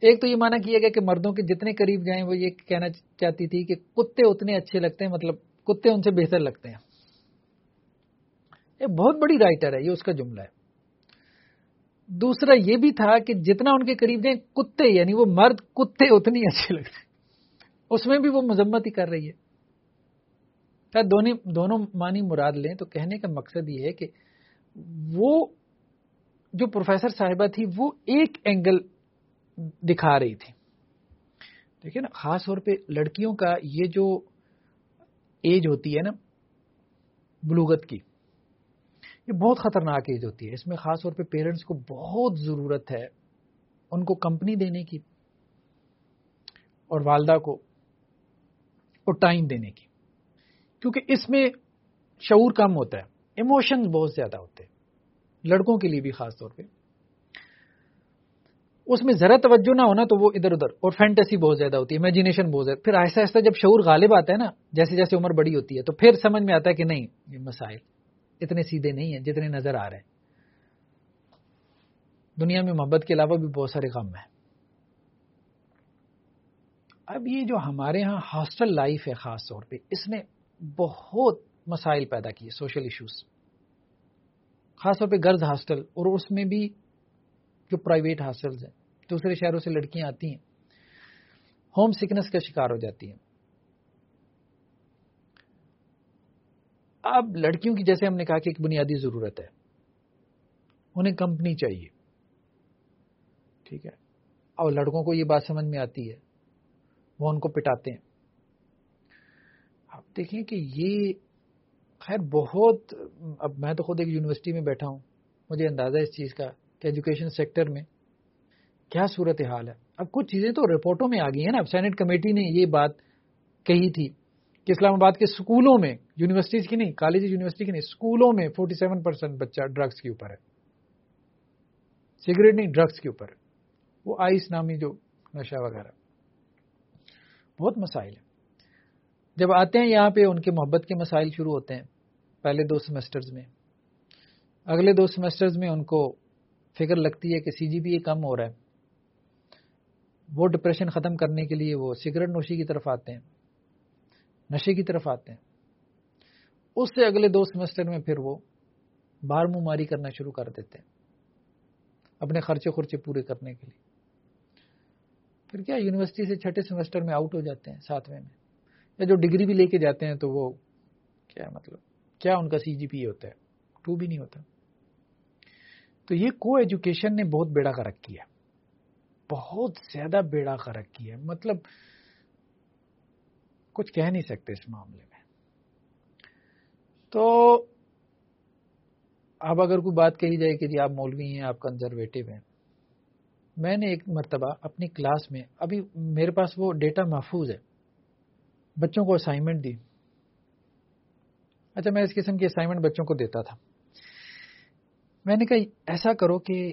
ایک تو یہ مانا کیا گیا کہ مردوں کے جتنے قریب جائیں، وہ یہ کہنا چاہتی تھی کہ کتے اتنے اچھے لگتے ہیں مطلب کتے ان سے بہتر لگتے ہیں۔ یہ بہت بڑی رائٹر ہے، یہ اس کا جملہ ہے۔ دوسرا یہ بھی تھا کہ جتنا ان کے قریب جائیں کتے یعنی وہ مرد، کتے اتنے ہی اچھے لگتے اس میں بھی وہ مذمت ہی کر رہی ہے۔ دونوں معنی مراد لیں تو کہنے کا مقصد یہ ہے کہ وہ جو پروفیسر صاحبہ تھی، وہ ایک اینگل دکھا رہی تھی۔ دیکھیے نا، خاص طور پہ لڑکیوں کا یہ جو ایج ہوتی ہے نا، بلوغت کی۔ یہ بہت خطرناک ایج ہوتی ہے۔ اس میں خاص طور پہ پیرنٹس کو بہت ضرورت ہے ان کو کمپنی دینے کی اور والدہ کو اور ٹائم دینے کی۔ کیونکہ اس میں شعور کم ہوتا ہے ایموشنز بہت زیادہ ہوتے ہیں۔ لڑکوں کے لیے بھی خاص طور پہ۔ اس میں ذرا توجہ نہ ہونا تو وہ ادھر ادھر، اور فینٹیسی بہت زیادہ ہوتی ہے امیجنیشن بہت زیادہ۔ پھر آہستہ آہستہ جب شعور غالب آتا ہے نا، جیسے جیسے عمر بڑی ہوتی ہے، تو پھر سمجھ میں آتا ہے کہ نہیں، یہ مسائل اتنے سیدھے نہیں ہیں جتنے نظر آ رہے ہیں۔ دنیا میں محبت کے علاوہ بھی بہت سارے غم ہیں۔ اب یہ جو ہمارے ہاں ہاسٹل لائف ہے خاص طور پہ، اس نے بہت مسائل پیدا کیے سوشل ایشوز خاص طور پہ گرلز ہاسٹل اور اس میں بھی جو پرائیویٹ ہاسٹلز ہیں۔ دوسرے شہروں سے لڑکیاں آتی ہیں۔ ہوم سکنس کا شکار ہو جاتی ہیں۔ اب لڑکیوں کی جیسے ہم نے کہا کہ ایک بنیادی ضرورت ہے۔ انہیں کمپنی چاہیے۔ ٹھیک ہے۔ اور لڑکوں کو یہ بات سمجھ میں آتی ہے۔ وہ ان کو پٹاتے ہیں۔ آپ دیکھیں کہ یہ خیر بہت، اب میں تو خود ایک یونیورسٹی میں بیٹھا ہوں۔ مجھے اندازہ اس چیز کا ایجوکیشن سیکٹر میں کیا صورت حال ہے؟ اب کچھ چیزیں تو رپورٹوں میں آ گئی ہیں نا. اب سینٹ کمیٹی نے یہ بات کہی تھی کہ اسلام آباد کے اسکولوں میں یونیورسٹیز کی نہیں کالج یونیورسٹی کی نہیں اسکولوں میں فورٹی سیون پرسینٹ بچہ ڈرگس کے اوپر ہے. سگریٹ نہیں ڈرگس کے اوپر ہے. وہ آئس نامی جو نشہ وغیرہ. بہت مسائل ہے جب آتے ہیں یہاں پہ ان کے محبت کے مسائل شروع ہوتے ہیں پہلے دو سیمسٹرز میں. اگلے دو سیمسٹرز میں ان کو فکر لگتی ہے کہ سی جی پی اے کم ہو رہا ہے۔ وہ ڈپریشن ختم کرنے کے لیے وہ سگریٹ نوشی کی طرف آتے ہیں۔ نشے کی طرف آتے ہیں۔ اس سے اگلے دو سیمسٹر میں پھر وہ بار منہ ماری کرنا شروع کر دیتے ہیں۔ اپنے خرچے خرچے پورے کرنے کے لیے۔ پھر کیا یونیورسٹی سے چھٹے سیمسٹر میں آؤٹ ہو جاتے ہیں ساتویں میں؟ یا جو ڈگری بھی لے کے جاتے ہیں تو وہ کیا مطلب؟ کیا ان کا سی جی پی ہوتا ہے؟ ٹو بھی نہیں ہوتا۔ تو یہ کو ایجوکیشن نے بہت بیڑا کر رکھی ہے۔ بہت زیادہ بیڑا کر رکھی ہے۔ مطلب کچھ کہہ نہیں سکتے اس معاملے میں۔ تو اب اگر کوئی بات کہی جائے کہ جی آپ مولوی ہیں، آپ کنزرویٹو ہیں۔ میں نے ایک مرتبہ اپنی کلاس میں، ابھی میرے پاس وہ ڈیٹا محفوظ ہے۔ بچوں کو اسائنمنٹ دی۔ اچھا میں اس قسم کی اسائنمنٹ بچوں کو دیتا تھا۔ میں نے کہا، ایسا کرو کہ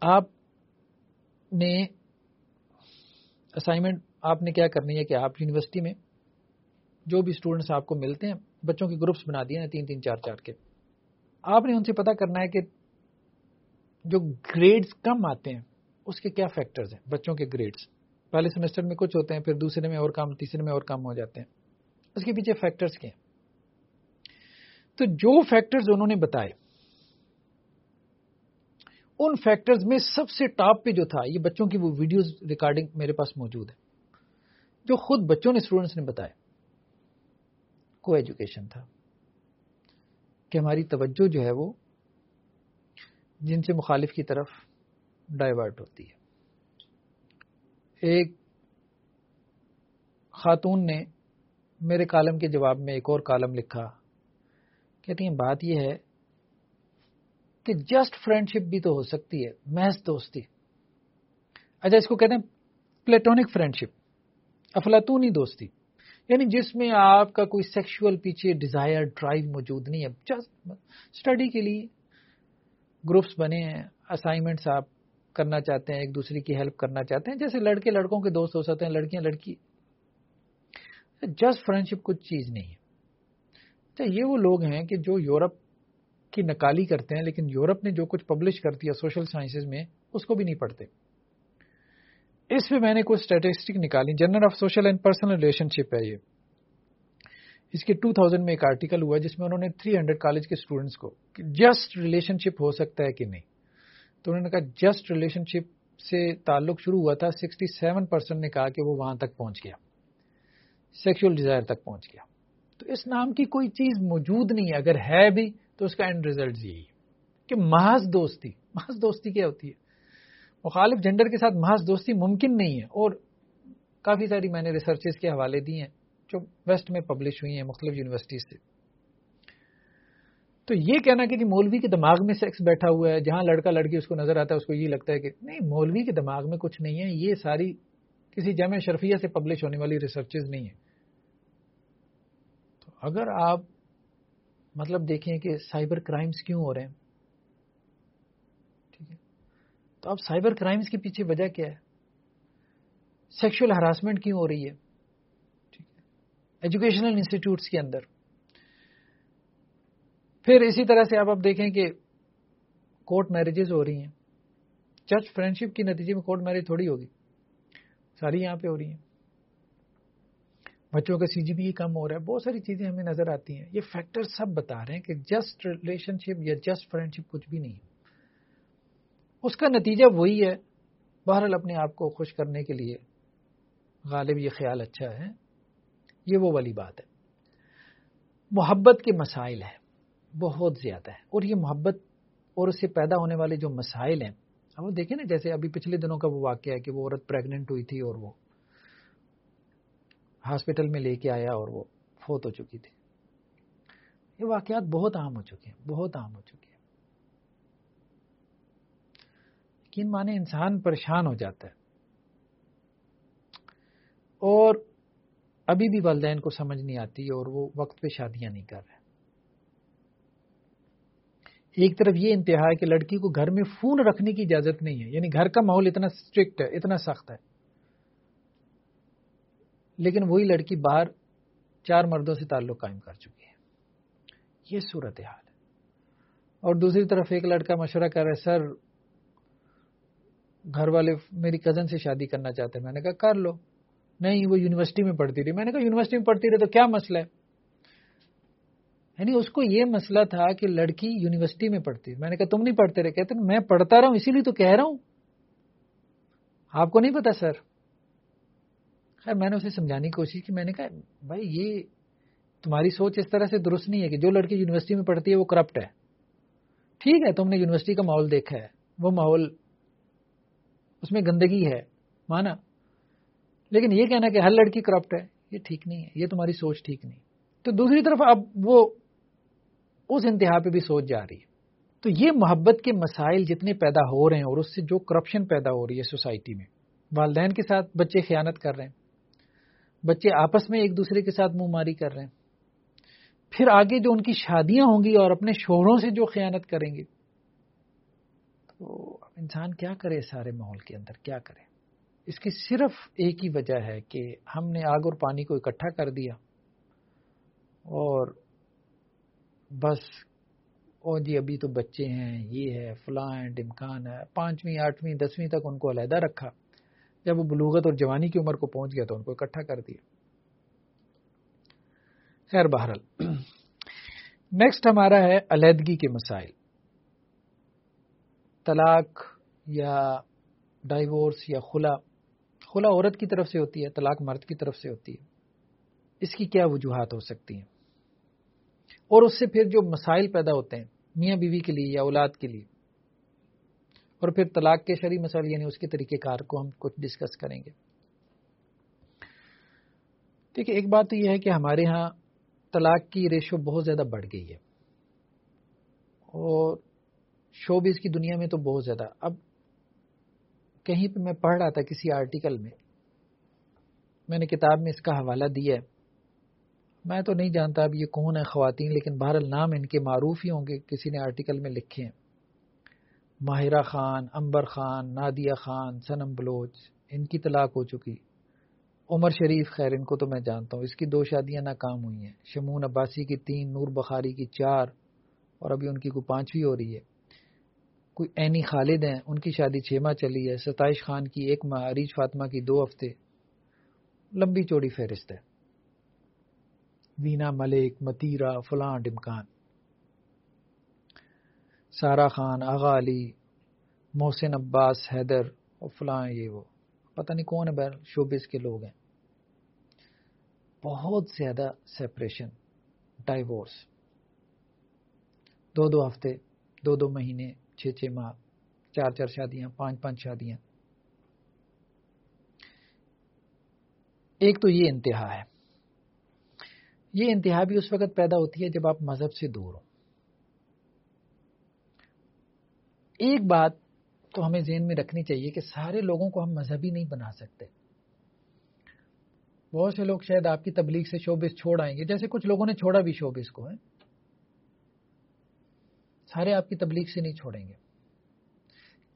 آپ نے اسائنمنٹ آپ نے کیا کرنی ہے کہ آپ یونیورسٹی میں جو بھی اسٹوڈنٹس آپ کو ملتے ہیں، بچوں کے گروپس بنا دیے ہیں تین تین چار چار کے۔ آپ نے ان سے پتا کرنا ہے کہ جو گریڈز کم آتے ہیں، اس کے کیا فیکٹرز ہیں؟ بچوں کے گریڈز پہلے سیمسٹر میں کچھ ہوتے ہیں، پھر دوسرے میں اور کم تیسرے میں اور کم ہو جاتے ہیں۔ اس کے پیچھے فیکٹرز کیا ہیں؟ تو جو فیکٹرز انہوں نے بتائے ان فیکٹرز میں سب سے ٹاپ پہ جو تھا، یہ بچوں کی وہ ویڈیوز ریکارڈنگ میرے پاس موجود ہے، جو خود بچوں نے اسٹوڈنٹس نے بتایا۔ کو ایجوکیشن تھا۔ کہ ہماری توجہ جو ہے وہ جن سے مخالف کی طرف ڈائیورٹ ہوتی ہے۔ ایک خاتون نے میرے کالم کے جواب میں ایک اور کالم لکھا۔ کہتی ہیں، بات یہ ہے کہ جسٹ فرینڈ شپ بھی تو ہو سکتی ہے، محض دوستی۔ اچھا اس کو کہتے ہیں پلیٹونک فرینڈ شپ افلاطونی دوستی۔ یعنی جس میں آپ کا کوئی سیکشل پیچھے ڈیزائر ڈرائیو موجود نہیں ہے جسٹ اسٹڈی کے لیے گروپس بنے ہیں اسائنمنٹس آپ کرنا چاہتے ہیں، ایک دوسرے کی ہیلپ کرنا چاہتے ہیں۔ جیسے لڑکے لڑکوں کے دوست ہو سکتے ہیں، لڑکیاں لڑکی۔ جسٹ فرینڈ شپ کچھ چیز نہیں ہے۔ اچھا یہ وہ لوگ ہیں کہ جو یورپ کی نکالی کرتے ہیں، لیکن یورپ نے جو کچھ پبلش کر دیا سوشل سائنسز میں، اس کو بھی نہیں پڑھتے۔ اس میں میں نے کچھ اسٹیٹسٹک نکالی۔ Journal of social and personal relationship ہے یہ۔ اس کے ٹو تھاؤزینڈ میں ایک آرٹیکل ہوا جس میں انہوں نے تھری ہنڈریڈ کالج کے اسٹوڈنٹس کو جسٹ ریلیشن شپ ہو سکتا ہے کہ نہیں؟ تو انہوں نے کہا جسٹ ریلیشن شپ سے تعلق شروع ہوا تھا سکسٹی سیون پرسینٹ نے کہا کہ وہ وہاں تک پہنچ گیا۔ سیکشل ڈیزائر تک پہنچ گیا۔ تو اس نام کی کوئی چیز موجود نہیں ہے۔ اگر ہے بھی تو اس کا اینڈ ریزلٹ یہی کہ محض دوستی محض دوستی کیا ہوتی ہے؟ مخالف جینڈر کے ساتھ محض دوستی ممکن نہیں ہے، اور کافی ساری میں نے ریسرچز کے حوالے دیے ہیں جو ویسٹ میں پبلش ہوئی ہیں مختلف یونیورسٹیز سے۔ تو یہ کہنا کہ جی مولوی کے دماغ میں سیکس بیٹھا ہوا ہے، جہاں لڑکا لڑکی اس کو نظر آتا ہے، اس کو یہ لگتا ہے کہ نہیں، مولوی کے دماغ میں کچھ نہیں ہے، یہ ساری کسی جامع شرفیہ سے پبلش ہونے والی ریسرچز نہیں ہیں۔ تو اگر آپ مطلب دیکھیں کہ سائبر کرائمز کیوں ہو رہے ہیں؟ ٹھیک ہے۔ تو اب سائبر کرائمز کے پیچھے وجہ کیا ہے؟ سیکشل ہراسمنٹ کیوں ہو رہی ہے؟ ٹھیک ہے۔ ایجوکیشنل انسٹیٹیوٹس کے اندر۔ پھر اسی طرح سے آپ اب دیکھیں کہ کورٹ میرجز ہو رہی ہیں۔ چرچ فرینڈشپ کے نتیجے میں کورٹ میرج تھوڑی ہوگی۔ ساری یہاں پہ ہو رہی ہیں۔ بچوں کا سی جی بھی کم ہو رہا ہے، بہت ساری چیزیں ہمیں نظر آتی ہیں۔ یہ فیکٹر سب بتا رہے ہیں کہ جسٹ ریلیشن شپ یا جسٹ فرینڈ شپ کچھ بھی نہیں۔ اس کا نتیجہ وہی ہے، بہرحال اپنے آپ کو خوش کرنے کے لیے۔ غالب، یہ خیال اچھا ہے۔ یہ وہ والی بات ہے۔ محبت کے مسائل ہیں، بہت زیادہ ہے اور یہ محبت اور اس سے پیدا ہونے والے جو مسائل ہیں، اب وہ دیکھیں نا، جیسے ابھی پچھلے دنوں کا وہ واقعہ ہے کہ وہ عورت پریگنٹ ہوئی تھی اور وہ ہاسپٹل میں لے کے آیا اور وہ فوت ہو چکی تھی۔ یہ واقعات بہت عام ہو چکے ہیں، بہت عام ہو چکے ہیں۔ یقین مانے انسان پریشان ہو جاتا ہے۔ اور ابھی بھی والدین کو سمجھ نہیں آتی اور وہ وقت پہ شادیاں نہیں کر رہے۔ ایک طرف یہ انتہا ہے کہ لڑکی کو گھر میں فون رکھنے کی اجازت نہیں ہے یعنی گھر کا ماحول اتنا اسٹرکٹ ہے، اتنا سخت ہے۔ لیکن وہی لڑکی باہر چار مردوں سے تعلق قائم کر چکی ہے۔ یہ صورت حال ہے اور دوسری طرف ایک لڑکا مشورہ کر رہا ہے، سر، گھر والے میری کزن سے شادی کرنا چاہتے ہیں۔ میں نے کہا، کر لو۔ نہیں، وہ یونیورسٹی میں پڑھتی رہی میں نے کہا، یونیورسٹی میں پڑھتی رہی تو کیا مسئلہ ہے؟ یعنی اس کو یہ مسئلہ تھا کہ لڑکی یونیورسٹی میں پڑھتی۔ میں نے کہا، تم نہیں پڑھتے رہے؟ کہتے، میں پڑھتا رہا ہوں، اسی لیے تو کہہ رہا ہوں۔ آپ کو نہیں پتا، سر؟ خیر، میں نے اسے سمجھانے کی کوشش کی، میں نے کہا، بھائی، یہ تمہاری سوچ اس طرح سے درست نہیں ہے کہ جو لڑکی یونیورسٹی میں پڑھتی ہے وہ کرپٹ ہے۔ ٹھیک ہے، تم نے یونیورسٹی کا ماحول دیکھا ہے، وہ ماحول اس میں گندگی ہے، مانا۔ لیکن یہ کہنا کہ ہر لڑکی کرپٹ ہے، یہ ٹھیک نہیں ہے، یہ تمہاری سوچ ٹھیک نہیں۔ تو دوسری طرف اب وہ اس انتہا پہ بھی سوچ جا رہی ہے۔ تو یہ محبت کے مسائل جتنے پیدا ہو رہے ہیں اور اس سے جو کرپشن پیدا ہو رہی ہے سوسائٹی میں، والدین کے ساتھ بچے خیانت کر رہے ہیں۔ بچے آپس میں ایک دوسرے کے ساتھ منہ ماری کر رہے ہیں۔ پھر آگے جو ان کی شادیاں ہوں گی اور اپنے شوہروں سے جو خیانت کریں گے، تو انسان کیا کرے سارے ماحول کے اندر؟ کیا کرے؟ اس کی صرف ایک ہی وجہ ہے کہ ہم نے آگ اور پانی کو اکٹھا کر دیا اور بس، او جی ابھی تو بچے ہیں، یہ ہے، فلاں ڈمکان ہے، پانچویں، آٹھویں، دسویں تک ان کو علیحدہ رکھا۔ جب وہ بلوغت اور جوانی کی عمر کو پہنچ گیا تو ان کو اکٹھا کر دیا۔ خیر بہرحال۔ نیکسٹ ہمارا ہے علیحدگی کے مسائل۔ طلاق یا ڈائیورس یا خلا۔ خلا عورت کی طرف سے ہوتی ہے، طلاق مرد کی طرف سے ہوتی ہے۔ اس کی کیا وجوہات ہو سکتی ہیں؟ اور اس سے پھر جو مسائل پیدا ہوتے ہیں، میاں بیوی کے لیے یا اولاد کے لیے۔ اور پھر طلاق کے شرعی مسائل یعنی اس کے طریقہ کار کو ہم کچھ ڈسکس کریں گے۔ دیکھیے، ایک بات تو یہ ہے کہ ہمارے ہاں طلاق کی ریشو بہت زیادہ بڑھ گئی ہے۔ اور شوبز کی دنیا میں تو بہت زیادہ۔ اب کہیں پہ میں پڑھ رہا تھا کسی آرٹیکل میں میں نے کتاب میں اس کا حوالہ دیا ہے۔ میں تو نہیں جانتا اب یہ کون ہے خواتین، لیکن بہرحال نام ان کے معروف ہی ہوں گے، کسی نے آرٹیکل میں لکھے ہیں۔ ماہرہ خان امبر خان، نادیہ خان سنم بلوچ، ان کی طلاق ہو چکی۔ عمر شریف، خیر، ان کو تو میں جانتا ہوں۔ اس کی دو شادیاں ناکام ہوئی ہیں۔ شمون عباسی کی تین، نور بخاری کی چار، اور ابھی ان کی کوئی پانچویں ہو رہی ہے۔ کوئی اینی خالد ہیں، ان کی شادی چھ ماہ چلی ہے۔ ستائش خان کی ایک ماہ عریج فاطمہ کی دو ہفتے۔ لمبی چوڑی فہرست ہے۔ وینا ملک متیرا فلاں، ڈمکان۔ سارا خان، آغا علی، محسن عباس، حیدر اور فلاں یہ وہ۔ پتہ نہیں کون ہے، بہر شوبز کے لوگ ہیں۔ بہت زیادہ سیپریشن ڈائیورس دو دو ہفتے، دو دو مہینے، چھ چھ ماہ، چار چار شادیاں، پانچ پانچ شادیاں۔ ایک تو یہ انتہا ہے۔ یہ انتہا بھی اس وقت پیدا ہوتی ہے جب آپ مذہب سے دور ہو۔ ایک بات تو ہمیں ذہن میں رکھنی چاہیے کہ سارے لوگوں کو ہم مذہبی نہیں بنا سکتے۔ بہت سے لوگ شاید آپ کی تبلیغ سے شوبس چھوڑ آئیں گے، جیسے کچھ لوگوں نے چھوڑا بھی شوبس کو ہے سارے آپ کی تبلیغ سے نہیں چھوڑیں گے۔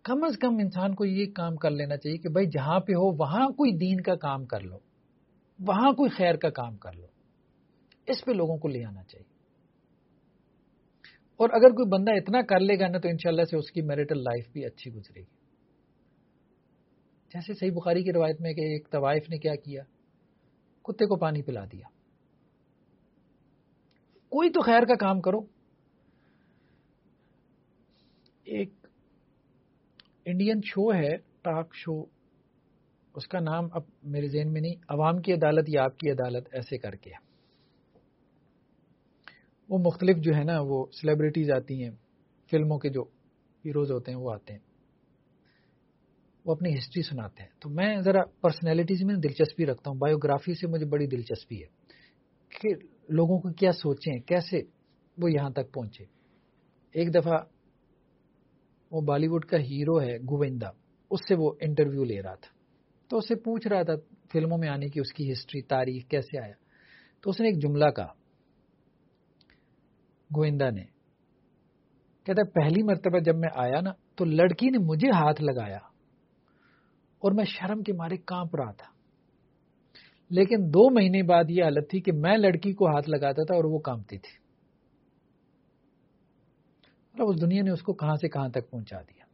کم از کم انسان کو یہ کام کر لینا چاہیے کہ بھائی جہاں پہ ہو وہاں کوئی دین کا کام کر لو، وہاں کوئی خیر کا کام کر لو۔ اس پہ لوگوں کو لے آنا چاہیے۔ اور اگر کوئی بندہ اتنا کر لے گا نا تو انشاءاللہ سے اس کی میرٹل لائف بھی اچھی گزرے گی۔ جیسے صحیح بخاری کی روایت میں کہ ایک طوائف نے کیا کیا؟ کتے کو پانی پلا دیا۔ کوئی تو خیر کا کام کرو۔ ایک انڈین شو ہے ٹاک شو اس کا نام اب میرے ذہن میں نہیں، عوام کی عدالت یا آپ کی عدالت، ایسے کر کے۔ ہے وہ مختلف جو ہے نا، وہ سیلیبریٹیز آتی ہیں، فلموں کے جو ہیروز ہوتے ہیں، وہ آتے ہیں۔ وہ اپنی ہسٹری سناتے ہیں۔ تو میں ذرا پرسنالٹیز میں دلچسپی رکھتا ہوں۔ بایوگرافی سے مجھے بڑی دلچسپی ہے کہ لوگوں کو کیا سوچیں، کیسے وہ یہاں تک پہنچے۔ ایک دفعہ وہ بالی ووڈ کا ہیرو ہے، گووندا۔ اس سے وہ انٹرویو لے رہا تھا۔ تو اسے پوچھ رہا تھا فلموں میں آنے کی، اس کی ہسٹری تاریخ کیسے آیا؟ تو اس نے ایک جملہ کہا۔ گووندا نے۔ کہتا ہے، پہلی مرتبہ جب میں آیا نا، تو لڑکی نے مجھے ہاتھ لگایا اور میں شرم کے مارے کانپ رہا تھا۔ لیکن دو مہینے بعد یہ حالت تھی کہ میں لڑکی کو ہاتھ لگاتا تھا اور وہ کانپتی تھی۔ مطلب اس دنیا نے اس کو کہاں سے کہاں تک پہنچا دیا۔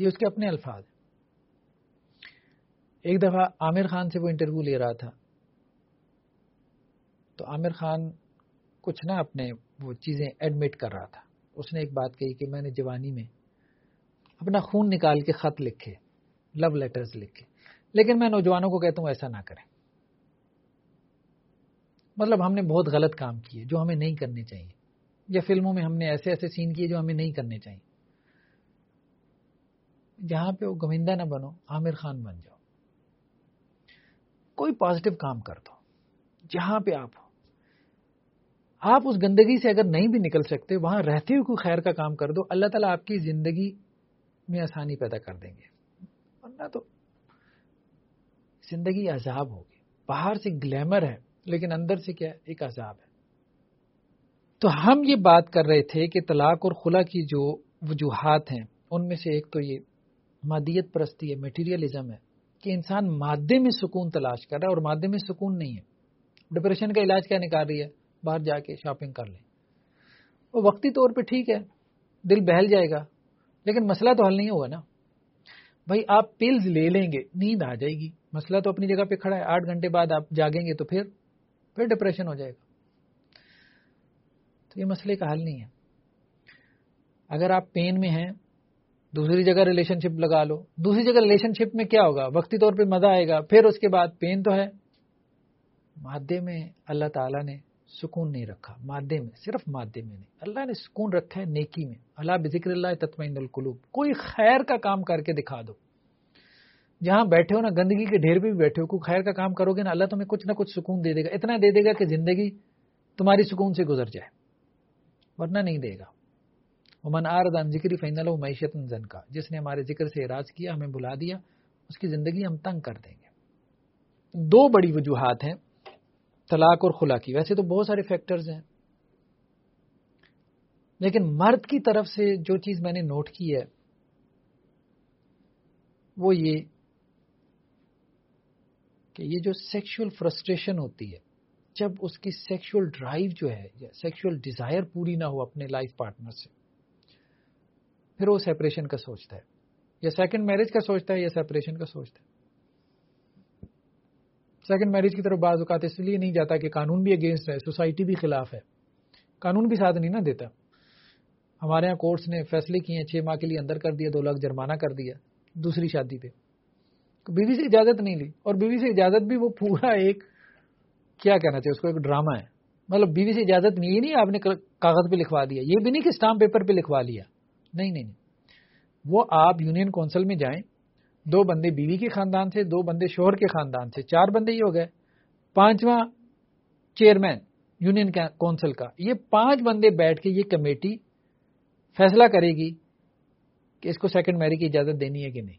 یہ اس کے اپنے الفاظ ایک دفعہ عامر خان سے وہ انٹرویو لے رہا تھا۔ تو عامر خان کچھ نہ اپنے وہ چیزیں ایڈمٹ کر رہا تھا۔ اس نے ایک بات کہی کہ میں نے جوانی میں اپنا خون نکال کے خط لکھے لو لیٹرز لکھے۔ لیکن میں نوجوانوں کو کہتا ہوں ایسا نہ کریں۔ مطلب ہم نے بہت غلط کام کیے جو ہمیں نہیں کرنے چاہیے۔ یا فلموں میں ہم نے ایسے ایسے سین کیے جو ہمیں نہیں کرنے چاہیے۔ جہاں پہ وہ گوندہ نہ بنو، عامر خان بن جاؤ۔ کوئی پازیٹو کام کر دو۔ جہاں پہ آپ ہو۔ آپ اس گندگی سے اگر نہیں بھی نکل سکتے، وہاں رہتے ہوئے کوئی خیر کا کام کر دو، اللہ تعالیٰ آپ کی زندگی میں آسانی پیدا کر دیں گے۔ ورنہ تو زندگی عذاب ہوگی۔ باہر سے گلیمر ہے، لیکن اندر سے کیا ایک عذاب ہے۔ تو ہم یہ بات کر رہے تھے کہ طلاق اور خلا کی جو وجوہات ہیں، ان میں سے ایک تو یہ مادیت پرستی ہے میٹیریلزم ہے، کہ انسان مادے میں سکون تلاش کر رہا ہے اور مادے میں سکون نہیں ہے۔ ڈپریشن کا علاج کیا نکال رہی ہے؟ باہر جا کے شاپنگ کر لیں۔ وہ وقتی طور پہ ٹھیک ہے، دل بہل جائے گا، لیکن مسئلہ تو حل نہیں ہوگا نا۔ بھائی، آپ پلز لے لیں گے، نیند آ جائے گی۔ مسئلہ تو اپنی جگہ پہ کھڑا ہے، آٹھ گھنٹے بعد آپ جاگیں گے تو پھر پھر ڈپریشن ہو جائے گا۔ تو یہ مسئلے کا حل نہیں ہے۔ اگر آپ پین میں ہیں، دوسری جگہ ریلیشن شپ لگا لو۔ دوسری جگہ ریلیشن شپ میں کیا ہوگا؟ وقتی طور پہ مزہ آئے گا۔ پھر اس کے بعد پین تو ہے۔ مادے میں اللہ تعالیٰ نے سکون نہیں رکھا، مادے میں، صرف مادے میں نہیں۔ اللہ نے سکون رکھا ہے نیکی میں۔ اللہ بذکر اللہ تطمئن القلوب، کوئی خیر کا کام کر کے دکھا دو۔ جہاں بیٹھے ہو نا، گندگی کے ڈھیر بھی بیٹھے ہو، کوئی خیر کا کام کرو گے نا، اللہ تمہیں کچھ نہ کچھ سکون دے دے گا۔ اتنا دے دے گا کہ زندگی تمہاری سکون سے گزر جائے، ورنہ نہیں دے گا۔ من آردان ذکری فین معیشت زن کا جس نے ہمارے ذکر سے اراض کیا، ہمیں بلا دیا، اس کی زندگی ہم تنگ کر دیں گے۔ دو بڑی وجوہات ہیں۔ طلاق اور خلا کی۔ ویسے تو بہت سارے فیکٹرز ہیں۔ لیکن مرد کی طرف سے جو چیز میں نے نوٹ کی ہے، وہ یہ کہ یہ جو سیکشل فرسٹریشن ہوتی ہے، جب اس کی سیکشل ڈرائیو جو ہے یا سیکشل ڈیزائر پوری نہ ہو اپنے لائف پارٹنر سے، پھر وہ سیپریشن کا سوچتا ہے۔ یا سیکنڈ میرج کا سوچتا ہے یا سیپریشن کا سوچتا ہے۔ سیکنڈ میرج کی طرف بعض اوقات اس لیے نہیں جاتا کہ قانون بھی اگینسٹ ہے سوسائٹی بھی خلاف ہے۔ قانون بھی ساتھ نہیں نا دیتا۔ ہمارے یہاں کورٹس نے فیصلے کیے ہیں، چھ ماہ کے لیے اندر کر دیا، دو لاکھ جرمانہ کر دیا، دوسری شادی پہ۔ بیوی سے اجازت نہیں لی۔ اور بیوی سے اجازت بھی وہ پورا ایک، کیا کہنا چاہیے، اس کو ایک ڈرامہ ہے۔ مطلب بیوی سے اجازت نہیں، یہ نہیں آپ نے کاغذ پہ لکھوا دیا۔ یہ بھی نہیں کہ اسٹامپ پیپر پہ لکھوا لیا۔ نہیں نہیں۔ وہ آپ یونین کونسل میں جائیں۔ دو بندے بیوی کے خاندان سے دو بندے شوہر کے خاندان سے چار بندے ہی ہو گئے۔ پانچواں چیئرمین، یونین کونسل کا۔ یہ پانچ بندے بیٹھ کے یہ کمیٹی فیصلہ کرے گی کہ اس کو سیکنڈ میری کی اجازت دینی ہے کہ نہیں۔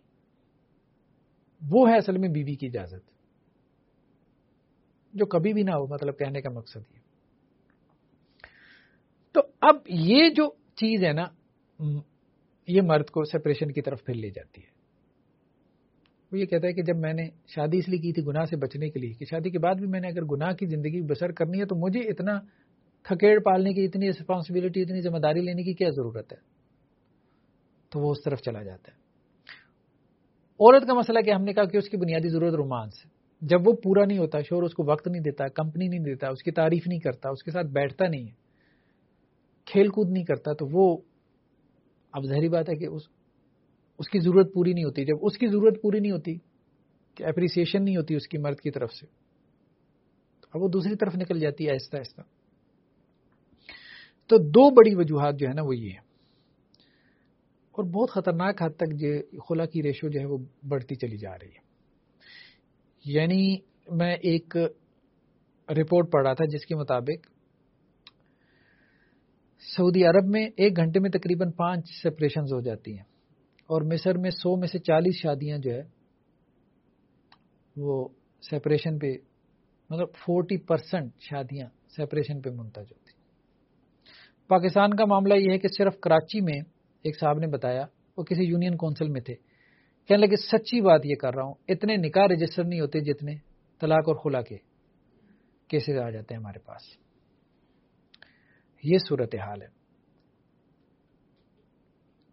وہ ہے اصل میں بیوی کی اجازت۔ جو کبھی بھی نہ ہو مطلب کہنے کا مقصد یہ۔ تو اب یہ جو چیز ہے نا یہ مرد کو سپریشن کی طرف پھر لے جاتی ہے۔ وہ یہ کہتا ہے کہ جب میں نے شادی اس لیے کی تھی گناہ سے بچنے کے لیے کہ شادی کے بعد بھی میں نے اگر گناہ کی زندگی بسر کرنی ہے تو مجھے اتنا تھکیڑ پالنے کی، اتنی رسپانسبلٹی اتنی ذمہ داری لینے کی کیا ضرورت ہے؟ تو وہ اس طرف چلا جاتا ہے۔ عورت کا مسئلہ کہ ہم نے کہا کہ اس کی بنیادی ضرورت رومانس ہے۔ جب وہ پورا نہیں ہوتا، شور اس کو وقت نہیں دیتا، کمپنی نہیں دیتا، اس کی تعریف نہیں کرتا، اس کے ساتھ بیٹھتا نہیں ہے، کھیل کود نہیں کرتا، تو وہ اب ظاہری بات ہے کہ اس اس کی ضرورت پوری نہیں ہوتی۔ جب اس کی ضرورت پوری نہیں ہوتی، کہ اپریسیشن نہیں ہوتی اس کی مرد کی طرف سے اب وہ دوسری طرف نکل جاتی ہے آہستہ آہستہ۔ تو دو بڑی وجوہات جو ہے نا وہ یہ ہے اور بہت خطرناک حد تک جو خلا کی ریشو جو ہے وہ بڑھتی چلی جا رہی ہے۔ یعنی میں ایک رپورٹ پڑھ رہا تھا جس کے مطابق سعودی عرب میں ایک گھنٹے میں تقریباً پانچ سپریشنز ہو جاتی ہیں۔ اور مصر میں سو میں سے چالیس شادیاں جو ہے، وہ سپریشن پہ مطلب فورٹی پرسنٹ شادیاں سپریشن پہ منتج ہوتی۔ پاکستان کا معاملہ یہ ہے کہ صرف کراچی میں ایک صاحب نے بتایا، وہ کسی یونین کونسل میں تھے۔ کہنے لگے، سچی بات یہ کر رہا ہوں، اتنے نکاح رجسٹر نہیں ہوتے جتنے طلاق اور خلا کے کیسز آ جاتے ہیں ہمارے پاس۔ یہ صورت حال ہے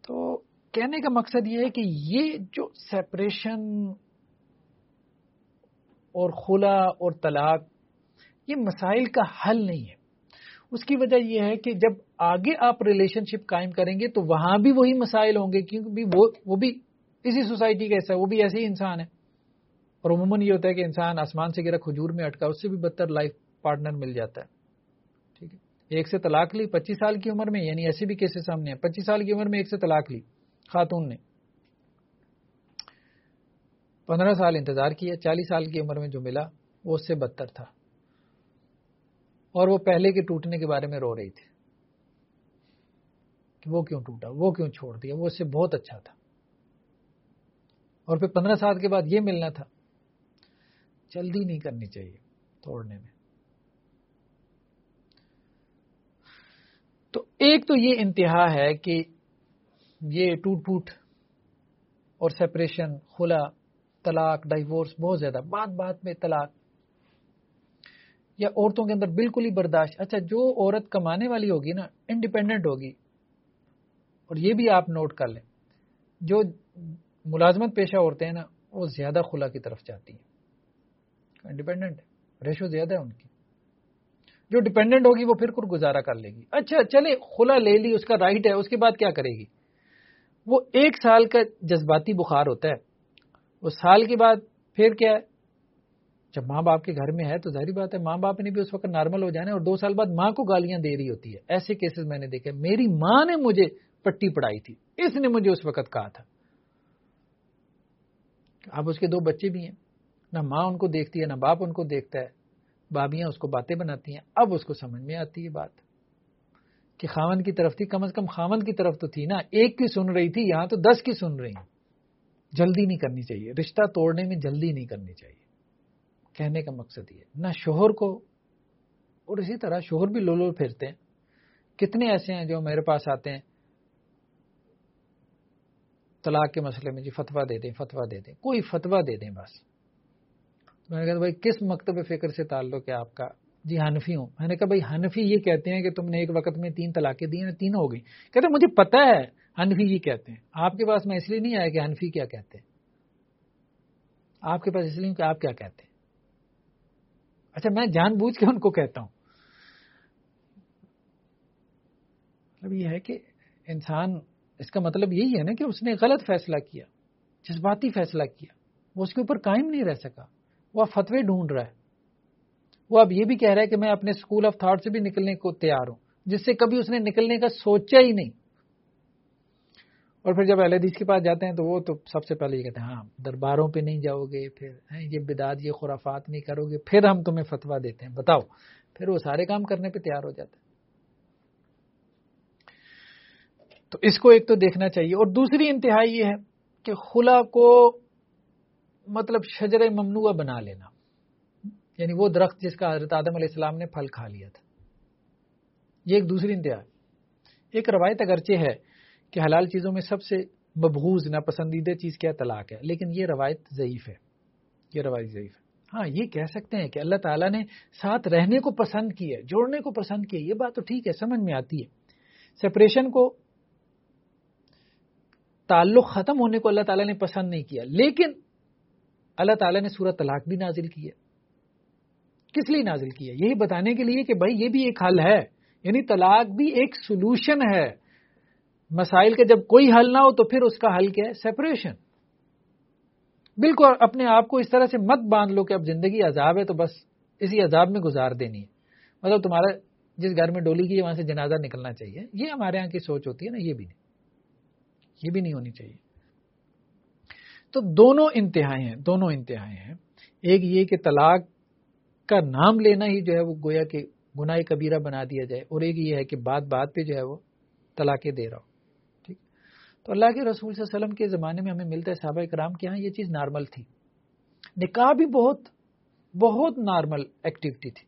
تو کہنے کا مقصد یہ ہے کہ یہ جو سیپریشن اور خلا اور طلاق، یہ مسائل کا حل نہیں ہے۔ اس کی وجہ یہ ہے کہ جب آگے آپ ریلیشن شپ قائم کریں گے تو وہاں بھی وہی مسائل ہوں گے، کیونکہ وہ وہ بھی اسی سوسائٹی کا ایسا ہے، وہ بھی ایسے ہی انسان ہے۔ اور عموماً یہ ہوتا ہے کہ انسان آسمان سے گرا کھجور میں اٹکا، اس سے بھی بدتر لائف پارٹنر مل جاتا ہے۔ ٹھیک ہے۔ ایک سے طلاق لی، پچیس سال کی عمر میں یعنی ایسے بھی کیسے سامنے ہیں۔ پچیس سال کی عمر میں ایک سے طلاق لی۔ خاتون نے۔ پندرہ سال انتظار کیا چالیس سال کی عمر میں جو ملا، وہ اس سے بدتر تھا۔ اور وہ پہلے کے ٹوٹنے کے بارے میں رو رہی تھی کہ وہ کیوں ٹوٹا، وہ کیوں چھوڑ دیا، وہ اس سے بہت اچھا تھا۔ اور پھر پندرہ سال کے بعد یہ ملنا تھا، جلدی نہیں کرنی چاہیے توڑنے میں۔ تو ایک تو یہ انتہا ہے کہ یہ ٹوٹ پوٹ اور سپریشن خلا، طلاق ڈائیورس بہت زیادہ، بات بات میں طلاق، یا عورتوں کے اندر بالکل ہی برداشت۔ اچھا جو عورت کمانے والی ہوگی نا انڈیپینڈنٹ ہوگی، اور یہ بھی آپ نوٹ کر لیں، جو ملازمت پیشہ عورتیں ہیں نا، وہ زیادہ خلا کی طرف جاتی ہیں۔ انڈیپینڈنٹ ریشو زیادہ ہے ان کی۔ جو ڈیپینڈنٹ ہوگی، وہ پھر کچھ گزارا کر لے گی۔ اچھا چلے خلا لے لی، اس کا رائٹ ہے، اس کے بعد کیا کرے گی؟ وہ ایک سال کا جذباتی بخار ہوتا ہے۔ وہ سال کے بعد پھر کیا ہے؟ جب ماں باپ کے گھر میں ہے تو ظاہری بات ہے، ماں باپ نے بھی اس وقت نارمل ہو جانا اور دو سال بعد ماں کو گالیاں دے رہی ہوتی ہے۔ ایسے کیسز میں نے دیکھے، میری ماں نے مجھے پٹی پڑائی تھی۔ اس نے مجھے اس وقت کہا تھا۔ اب اس کے دو بچے بھی ہیں۔ نہ ماں ان کو دیکھتی ہے، نہ باپ ان کو دیکھتا ہے۔ بابیاں اس کو باتیں بناتی ہیں۔ اب اس کو سمجھ میں آتی ہے بات۔ کہ خامن کی طرف تھی، کم از کم خامن کی طرف تو تھی نا۔ ایک کی سن رہی تھی، یہاں تو دس کی سن رہی۔ جلدی نہیں کرنی چاہیے۔ رشتہ توڑنے میں جلدی نہیں کرنی چاہیے۔ کہنے کا مقصد یہ نہ شوہر کو، اور اسی طرح شوہر بھی لو لو پھرتے ہیں۔ کتنے ایسے ہیں جو میرے پاس آتے ہیں۔ طلاق کے مسئلے میں جی فتوا دے دیں فتوا دے دیں۔ کوئی فتوا دے دیں بس۔ میں نے کہا بھائی، کس مکتب فکر سے تعلق ہے آپ کا؟ جی حنفی ہوں۔ میں نے کہا بھائی حنفی یہ کہتے ہیں کہ تم نے ایک وقت میں تین طلاقیں دی ہیں، تین ہو گئی کہتے مجھے پتا ہے حنفی یہ کہتے ہیں۔ آپ کے پاس میں اس لیے نہیں آیا کہ حنفی کیا کہتے ہیں۔ آپ کے پاس اس لیے کہ آپ کیا کہتے ہیں۔ اچھا میں جان بوجھ کے ان کو کہتا ہوں۔ مطلب یہ ہے کہ انسان، اس کا مطلب یہی ہے نا کہ اس نے غلط فیصلہ کیا، جذباتی فیصلہ کیا، وہ اس کے اوپر قائم نہیں رہ سکا، وہ فتوے ڈھونڈ رہا ہے۔ وہ اب یہ بھی کہہ رہا ہے کہ میں اپنے اسکول آف تھاٹ سے بھی نکلنے کو تیار ہوں، جس سے کبھی اس نے نکلنے کا سوچا ہی نہیں۔ اور پھر جب اہل حدیث کے پاس جاتے ہیں تو وہ تو سب سے پہلے یہ کہتے ہیں ہاں درباروں پہ نہیں جاؤ گے، پھر ہاں، یہ بداد یہ خرافات نہیں کرو گے، پھر ہم تمہیں فتوا دیتے ہیں۔ بتاؤ، پھر وہ سارے کام کرنے پہ تیار ہو جاتے ہیں۔ تو اس کو ایک تو دیکھنا چاہیے۔ اور دوسری انتہا یہ ہے کہ خلا کو مطلب شجر ممنوع بنا لینا۔ یعنی وہ درخت جس کا حضرت آدم علیہ السلام نے پھل کھا لیا تھا۔ یہ ایک دوسری انتہا ایک روایت اگرچہ ہے کہ حلال چیزوں میں سب سے مبغوز ناپسندیدہ چیز کیا طلاق ہے، لیکن یہ روایت ضعیف ہے۔ یہ روایت ضعیف ہے۔ ہاں یہ کہہ سکتے ہیں کہ اللہ تعالیٰ نے ساتھ رہنے کو پسند کیا جوڑنے کو پسند کیا یہ بات تو ٹھیک ہے، سمجھ میں آتی ہے۔ سپریشن کو تعلق ختم ہونے کو اللہ تعالیٰ نے پسند نہیں کیا، لیکن اللہ تعالیٰ نے سورت طلاق بھی نازل کی ہے کس لیے نازل کی ہے یہی بتانے کے لیے کہ بھائی یہ بھی ایک حل ہے یعنی طلاق بھی ایک سولوشن ہے۔ مسائل کے جب کوئی حل نہ ہو تو پھر اس کا حل کیا ہے؟ سیپریشن بالکل اپنے آپ کو اس طرح سے مت باندھ لو کہ اب زندگی عذاب ہے تو بس اسی عذاب میں گزار دینی ہے۔ مطلب تمہارا جس گھر میں ڈولی کی ہے، وہاں سے جنازہ نکلنا چاہیے۔ یہ ہمارے یہاں کی سوچ ہوتی ہے نا، یہ بھی نہیں۔ یہ بھی نہیں ہونی چاہیے۔ تو دونوں انتہائی ہیں، دونوں انتہائی ہیں۔ ایک یہ کہ طلاق کا نام لینا ہی جو ہے وہ گویا کہ گناہ کبیرہ بنا دیا جائے اور ایک یہ ہے کہ بات بات پہ جو ہے وہ طلاقیں دے رہا ہو ٹھیک؟ تو اللہ کے رسول صلی اللہ علیہ وسلم کے زمانے میں ہمیں ملتا ہے صحابہ کرام کے یہاں یہ چیز نارمل تھی۔ نکاح بھی بہت بہت نارمل ایکٹیویٹی تھی۔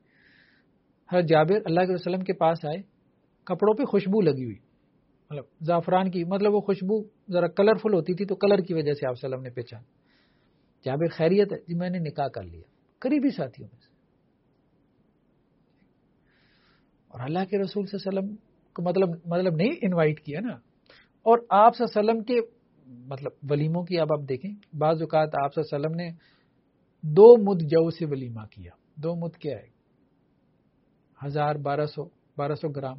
ہر جابر اللہ کے وسلم کے پاس آئے، کپڑوں پہ خوشبو لگی ہوئی۔ مطلب زعفران کی مطلب وہ خوشبو ذرا کلرفل ہوتی تھی تو کلر کی وجہ سے آپ وسلم نے پہچان۔ جابر خیریت ہے جی میں نے نکاح کر لیا۔ قریبی ساتھیوں میں سے۔ اور اللہ کے رسول صلی اللہ علیہ وسلم کو مطلب مطلب نہیں انوائٹ کیا نا۔ اور آپ صلی اللہ علیہ وسلم کے مطلب ولیموں کی اب آپ دیکھیں، بعض اوقات آپ صلی اللہ علیہ وسلم نے دو مد جو سے ولیمہ کیا۔ دو مد کیا ہے؟ ہزار بارہ سو بارہ سو گرام۔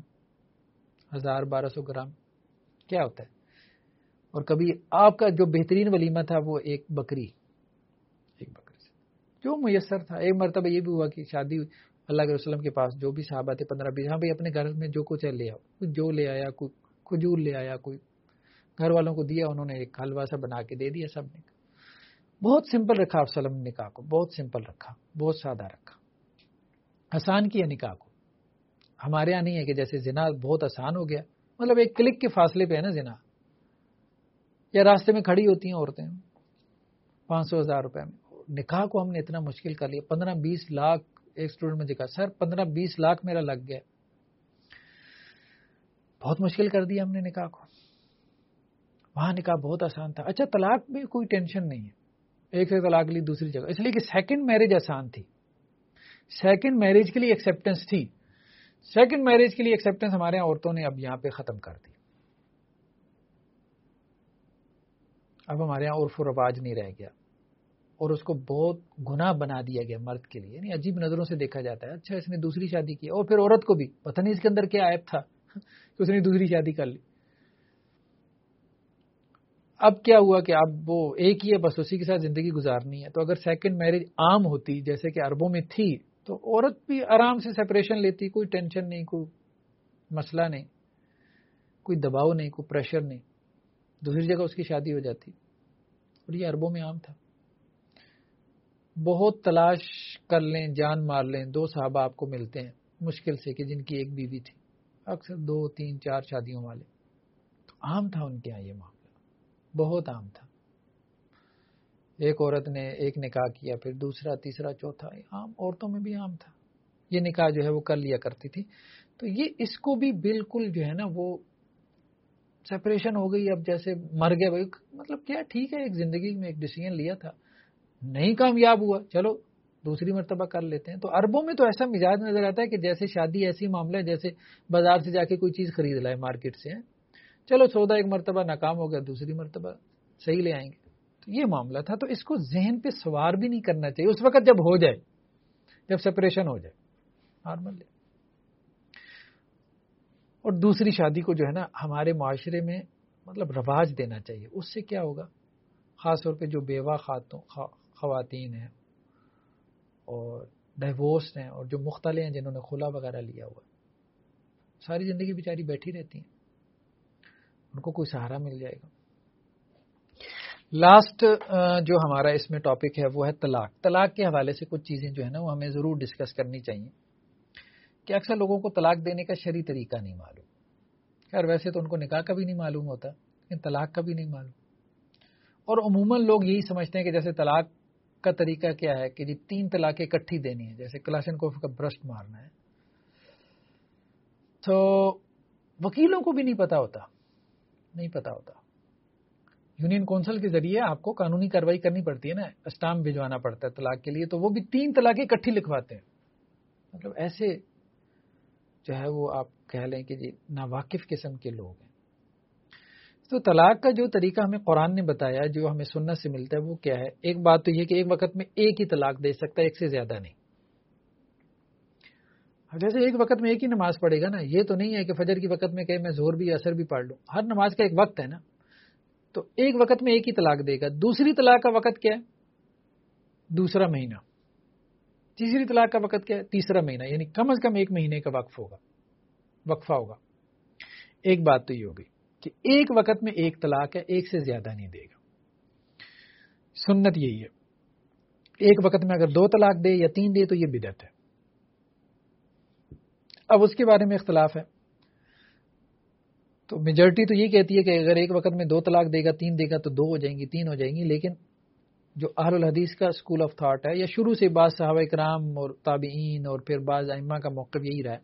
ہزار بارہ سو گرام۔ کیا ہوتا ہے؟ اور کبھی آپ کا جو بہترین ولیمہ تھا وہ ایک بکری۔ ایک بکری سے۔ جو میسر تھا؟ ایک مرتبہ یہ بھی ہوا کہ شادی اللہ کے وسلم کے پاس جو بھی صحابہ تھے، پندرہ بیس ہاں بھائی، اپنے گھر میں جو کچھ ہے لے آؤ جو لے آیا، کوئی کھجور لے آیا، کوئی گھر والوں کو دیا، انہوں نے ایک حلوا سا بنا کے دے دیا سب نے۔ بہت سمپل رکھا آپ وسلم نکاح کو، بہت سمپل رکھا، بہت سادہ رکھا۔ آسان کیا نکاح کو۔ ہمارے یہاں نہیں ہے کہ جیسے زنا بہت آسان ہو گیا مطلب ایک کلک کے فاصلے پہ ہے نا زنا۔ یا راستے میں کھڑی ہوتی ہیں عورتیں، پانچ سو ہزار روپے میں۔ نکاح کو ہم نے اتنا مشکل کر لیا، پندرہ بیس لاکھ ایک اسٹوڈنٹ مجھے کہا سر، پندرہ بیس لاکھ میرا لگ گیا۔ بہت مشکل کر دیا ہم نے نکاح کو۔ وہاں نکاح بہت آسان تھا۔ اچھا طلاق میں کوئی ٹینشن نہیں ہے۔ ایک سے طلاق لی دوسری جگہ۔ اس لیے کہ سیکنڈ میرج آسان تھی۔ سیکنڈ میرج کے لیے ایکسپٹینس تھی۔ سیکنڈ میرج کے لیے ایکسپٹینس ہمارے یہاں عورتوں نے اب یہاں پہ ختم کر دی۔ اب ہمارے یہاں عرف و رواج نہیں رہ گیا۔ اور اس کو بہت گناہ بنا دیا گیا مرد کے لیے یعنی عجیب نظروں سے دیکھا جاتا ہے۔ اچھا اس نے دوسری شادی کی اور پھر عورت کو بھی۔ پتہ نہیں اس کے اندر کیا ایپ تھا [laughs] کہ اس نے دوسری شادی کر لی۔ اب کیا ہوا کہ اب وہ ایک ہی ہے، بس اسی کے ساتھ زندگی گزارنی ہے۔ تو اگر سیکنڈ میرج عام ہوتی، جیسے کہ اربوں میں تھی، تو عورت بھی آرام سے سپریشن لیتی، کوئی ٹینشن نہیں، کوئی مسئلہ نہیں، کوئی دباؤ نہیں، کوئی پریشر نہیں۔ دوسری جگہ اس کی شادی ہو جاتی۔ اور یہ اربوں میں عام تھا۔ بہت تلاش کر لیں، جان مار لیں، دو صحابہ آپ کو ملتے ہیں۔ مشکل سے کہ جن کی ایک بیوی تھی۔ اکثر دو، تین، چار شادیوں والے۔ تو عام تھا ان کے یہاں یہ معاملہ۔ بہت عام تھا۔ ایک عورت نے ایک نکاح کیا، پھر دوسرا، تیسرا، چوتھا۔ عام عورتوں میں بھی عام تھا۔ یہ نکاح جو ہے وہ کر لیا کرتی تھی۔ تو یہ اس کو بھی بالکل جو ہے نا وہ سپریشن ہو گئی۔ اب جیسے مر گئے بھائی مطلب کیا ٹھیک ہے، ایک زندگی میں ایک ڈیسیجن لیا تھا۔ نہیں کامیاب ہوا، چلو دوسری مرتبہ کر لیتے ہیں۔ تو اربوں میں تو ایسا مزاج نظر آتا ہے کہ جیسے شادی ایسی معاملہ ہے، جیسے بازار سے جا کے کوئی چیز خرید لائے مارکیٹ سے چلو سودا ایک مرتبہ ناکام ہو گیا، دوسری مرتبہ صحیح لے آئیں گے۔ تو یہ معاملہ تھا۔ تو اس کو ذہن پہ سوار بھی نہیں کرنا چاہیے۔ اس وقت جب ہو جائے، جب سپریشن ہو جائے نارمل اور دوسری شادی کو جو ہے نا، ہمارے معاشرے میں مطلب رواج دینا چاہیے۔ اس سے کیا ہوگا؟ خاص طور پہ جو بیوہ خاتون خواتین ہیں اور ڈائیورس ہیں اور جو مختلف ہیں جنہوں نے کھلا وغیرہ لیا ہوا ہے۔ ساری زندگی بیچاری بیٹھی رہتی ہیں۔ ان کو کوئی سہارا مل جائے گا۔ لاسٹ جو ہمارا اس میں ٹاپک ہے وہ ہے طلاق۔ طلاق کے حوالے سے کچھ چیزیں جو ہے نا وہ ہمیں ضرور ڈسکس کرنی چاہیے کہ اکثر لوگوں کو طلاق دینے کا شری طریقہ نہیں معلوم۔ خیر، ویسے تو ان کو نکاح کا بھی نہیں معلوم ہوتا، لیکن طلاق کا بھی نہیں معلوم۔ اور عموماً لوگ یہی سمجھتے ہیں کہ جیسے طلاق کا طریقہ کیا ہے کہ جی تین طلاقیں اکٹھی دینی ہے جیسے کلاشن کوف کا برسٹ مارنا ہے۔ تو وکیلوں کو بھی نہیں پتا ہوتا، نہیں پتا ہوتا۔ یونین کونسل کے ذریعے آپ کو قانونی کاروائی کرنی پڑتی ہے نا، اسٹامپ بھجوانا پڑتا ہے طلاق کے لیے، تو وہ بھی تین طلاقیں اکٹھی لکھواتے ہیں۔ مطلب ایسے جو ہے وہ آپ کہہ لیں کہ جی ناواقف قسم کے لوگ ہیں۔ تو طلاق کا جو طریقہ ہمیں قرآن نے بتایا، جو ہمیں سننا سے ملتا ہے، وہ کیا ہے؟ ایک بات تو یہ کہ ایک وقت میں ایک ہی طلاق دے سکتا ہے، ایک سے زیادہ نہیں۔ جیسے ایک وقت میں ایک ہی نماز پڑھے گا نا، یہ تو نہیں ہے کہ فجر کی وقت میں کہ میں زور بھی اثر بھی پڑھ لوں۔ ہر نماز کا ایک وقت ہے نا۔ تو ایک وقت میں ایک ہی طلاق دے گا۔ دوسری طلاق کا وقت کیا ہے؟ دوسرا مہینہ۔ تیسری طلاق کا وقت کیا ہے؟ تیسرا مہینہ۔ یعنی کم از کم ایک مہینے کا وقف ہوگا۔ وقفہ ہوگا۔ ایک بات تو یہ ہوگی کہ ایک وقت میں ایک طلاق ہے، ایک سے زیادہ نہیں دے گا۔ سنت یہی ہے۔ ایک وقت میں اگر دو طلاق دے یا تین دے تو یہ بدت ہے۔ اب اس کے بارے میں اختلاف ہے۔ تو میجورٹی تو یہ کہتی ہے کہ اگر ایک وقت میں دو طلاق دے گا، تین دے گا تو دو ہو جائیں گی، تین ہو جائیں گی، لیکن جو اہل الحدیث کا اسکول آف تھاٹ ہے یا شروع سے بعض صحابہ کرام اور تابعین اور پھر بعض ائمہ کا موقف یہی رہا ہے۔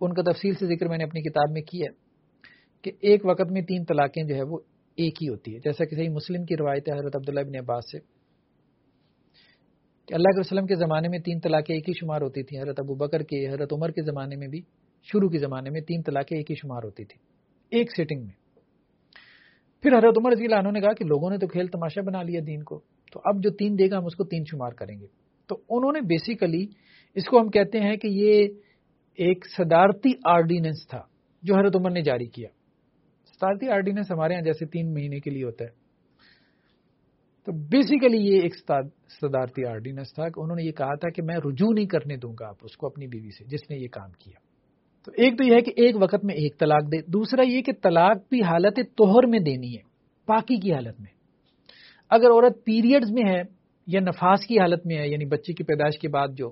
ان کا تفصیل سے ذکر میں نے اپنی کتاب میں کیا ہے۔ کہ ایک وقت میں تین طلاقیں جو ہے وہ ایک ہی ہوتی ہے۔ جیسا کہ صحیح مسلم کی روایت ہے حضرت عبداللہ ابن عباس سے کہ اللہ کے وسلم کے زمانے میں تین طلاقیں ایک ہی شمار ہوتی تھیں۔ حضرت ابو بکر کے، حضرت عمر کے زمانے میں بھی، شروع کے زمانے میں تین طلاقیں ایک ہی شمار ہوتی تھی ایک سیٹنگ میں۔ پھر حضرت عمر رضی اللہ عنہ نے کہا کہ لوگوں نے تو کھیل تماشا بنا لیا دین کو، تو اب جو تین دے گا ہم اس کو تین شمار کریں گے۔ تو انہوں نے بیسیکلی اس کو ہم کہتے ہیں کہ یہ ایک صدارتی آرڈیننس تھا جو حضرت عمر نے جاری کیا۔ صدارتی آرڈیننس ہمارے یہاں جیسے تین مہینے کے لیے ہوتا ہے۔ تو بیسیکلی یہ ایک صدارتی آرڈیننس تھا کہ انہوں نے یہ کہا تھا کہ میں رجوع نہیں کرنے دوں گا آپ اس کو اپنی بیوی سے، جس نے یہ کام کیا۔ تو ایک تو یہ ہے کہ ایک وقت میں ایک طلاق دے، دوسرا یہ کہ طلاق بھی حالت توہر میں دینی ہے، پاکی کی حالت میں۔ اگر عورت پیریڈز میں ہے یا نفاس کی حالت میں ہے یعنی بچے کی پیدائش کے بعد جو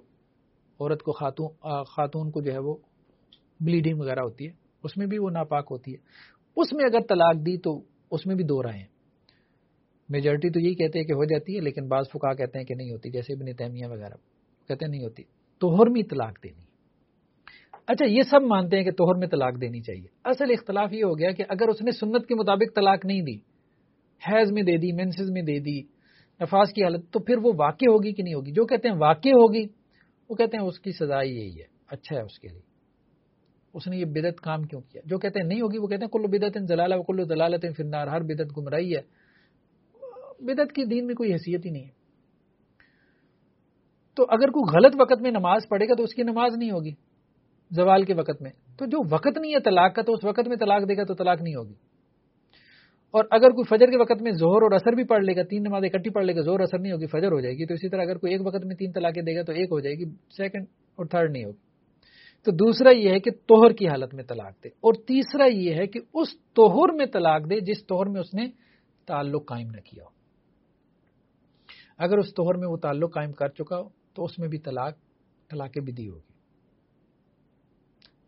عورت کو خاتون خاتون کو جو ہے وہ بلیڈنگ وغیرہ ہوتی ہے، اس میں بھی وہ ناپاک ہوتی ہے۔ اس میں اگر طلاق دی تو اس میں بھی دو رائے ہیں۔ میجورٹی تو یہی کہتے ہیں کہ ہو جاتی ہے، لیکن بعض فکا کہتے ہیں کہ نہیں ہوتی، جیسے ابن تیمیہ وغیرہ کہتے ہیں نہیں ہوتی۔ تو ہرمی طلاق دینی اچھا یہ سب مانتے ہیں کہ توہر میں طلاق دینی چاہیے۔ اصل اختلاف یہ ہو گیا کہ اگر اس نے سنت کے مطابق طلاق نہیں دی، حیض میں دے دی مینسز میں دے دی، نفاذ کی حالت، تو پھر وہ واقع ہوگی کہ نہیں ہوگی؟ جو کہتے ہیں واقع ہوگی، وہ کہتے ہیں اس کی سزا یہی ہے اچھا ہے اس کے لیے۔ اس نے یہ بدت کام کیوں کیا؟ جو کہتے ہیں نہیں ہوگی، وہ کہتے ہیں کلو بدت ضلالہ کلو دلالت فنار ہر بدت گمراہی ہے۔ بدت کی دین میں کوئی حیثیت ہی نہیں ہے۔ تو اگر کوئی غلط وقت میں نماز پڑھے گا تو اس کی نماز نہیں ہوگی، زوال کے وقت میں۔ تو جو وقت نہیں ہے طلاق کا، تو اس وقت میں طلاق دے گا تو طلاق نہیں ہوگی۔ اور اگر کوئی فجر کے وقت میں زہر اور اثر بھی پڑھ لے گا، تین نماز اکٹھی پڑھ لے گا زہر اثر نہیں ہوگی، فجر ہو جائے گی، تو اسی طرح اگر کوئی ایک وقت میں تین طلاقیں دے گا تو ایک ہو جائے گی سیکنڈ اور تھرڈ نہیں ہوگی۔ تو دوسرا یہ ہے کہ توہر کی حالت میں طلاق دے اور تیسرا یہ ہے کہ اس توہر میں طلاق دے جس توہر میں اس نے تعلق قائم نہ کیا ہو۔ اگر اس توہر میں وہ تعلق قائم کر چکا ہو تو اس میں بھی طلاق طلاق بھی دی ہوگی۔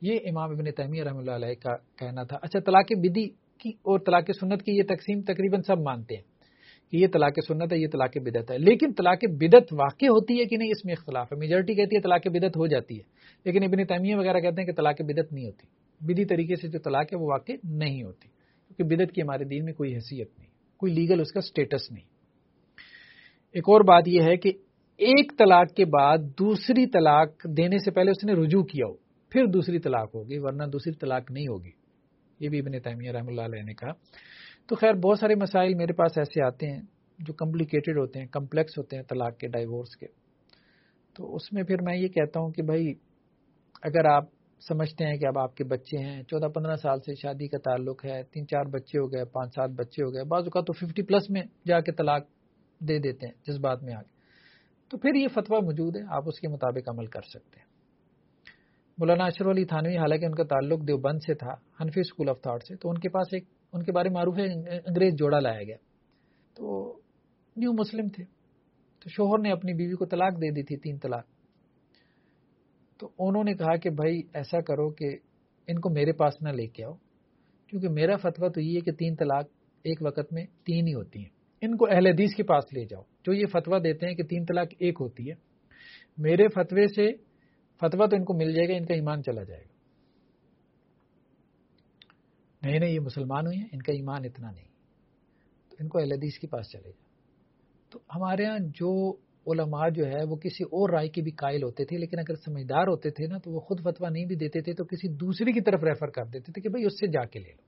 یہ امام ابن تیمیہ رحمۃ اللہ علیہ کا کہنا تھا۔ اچھا طلاق بدی کی اور طلاق سنت کی یہ تقسیم تقریباً سب مانتے ہیں۔ کہ یہ طلاق سنت ہے، یہ طلاق بدت ہے۔ لیکن طلاق بدت واقع ہوتی ہے کہ نہیں، اس میں اختلاف ہے۔ میجورٹی کہتی ہے طلاق بدت ہو جاتی ہے۔ لیکن ابن تیمیہ وغیرہ کہتے ہیں کہ طلاق بدت نہیں ہوتی۔ بدی طریقے سے جو طلاق ہے وہ واقع نہیں ہوتی۔ کیونکہ بدت کی ہمارے دین میں کوئی حیثیت نہیں، کوئی لیگل اس کا اسٹیٹس نہیں۔ ایک اور بات یہ ہے کہ ایک طلاق کے بعد دوسری طلاق دینے سے پہلے اس نے رجوع کیا ہو، پھر دوسری طلاق ہوگی، ورنہ دوسری طلاق نہیں ہوگی۔ یہ بھی ابن تیمیہ رحم اللہ علیہ نے کہا۔ تو خیر بہت سارے مسائل میرے پاس ایسے آتے ہیں جو کمپلیکیٹڈ ہوتے ہیں کمپلیکس ہوتے ہیں طلاق کے ڈائیورس کے۔ تو اس میں پھر میں یہ کہتا ہوں کہ بھائی، اگر آپ سمجھتے ہیں کہ اب آپ کے بچے ہیں، چودہ پندرہ سال سے شادی کا تعلق ہے، تین چار بچے ہو گئے، پانچ سات بچے ہو گئے، بعض اوقات تو ففٹی پلس میں جا کے طلاق دے دیتے ہیں جس بات میں آگے تو پھر یہ فتویٰ موجود ہے، آپ اس کے مطابق عمل کر سکتے ہیں۔ مولانا اشرف علی تھانوی حالانکہ ان کا تعلق دیوبند سے تھا، حنفی اسکول آف تھاٹ سے، تو ان کے پاس ایک ان کے بارے میں معروف ہے، انگریز جوڑا لایا گیا۔ تو نیو مسلم تھے۔ تو شوہر نے اپنی بیوی کو طلاق دے دی تھی، تین طلاق۔ تو انہوں نے کہا کہ بھائی، ایسا کرو کہ ان کو میرے پاس نہ لے کے آؤ، کیونکہ میرا فتویٰ تو یہ ہے کہ تین طلاق ایک وقت میں تین ہی ہوتی ہیں۔ ان کو اہل حدیث کے پاس لے جاؤ۔ جو یہ فتویٰ دیتے ہیں کہ تین طلاق ایک ہوتی ہے، میرے فتوے سے فتوا تو ان کو مل جائے گا، ان کا ایمان چلا جائے گا۔ نہیں نہیں یہ مسلمان ہوئے ہیں، ان کا ایمان اتنا نہیں۔ تو ان کو اہل حدیث کے پاس چلے گا تو ہمارے ہاں جو علماء جو ہے، وہ کسی اور رائے کے بھی قائل ہوتے تھے، لیکن اگر سمجھدار ہوتے تھے نا، تو وہ خود فتوا نہیں بھی دیتے تھے، تو کسی دوسرے کی طرف ریفر کر دیتے تھے کہ بھائی اس سے جا کے لے لو۔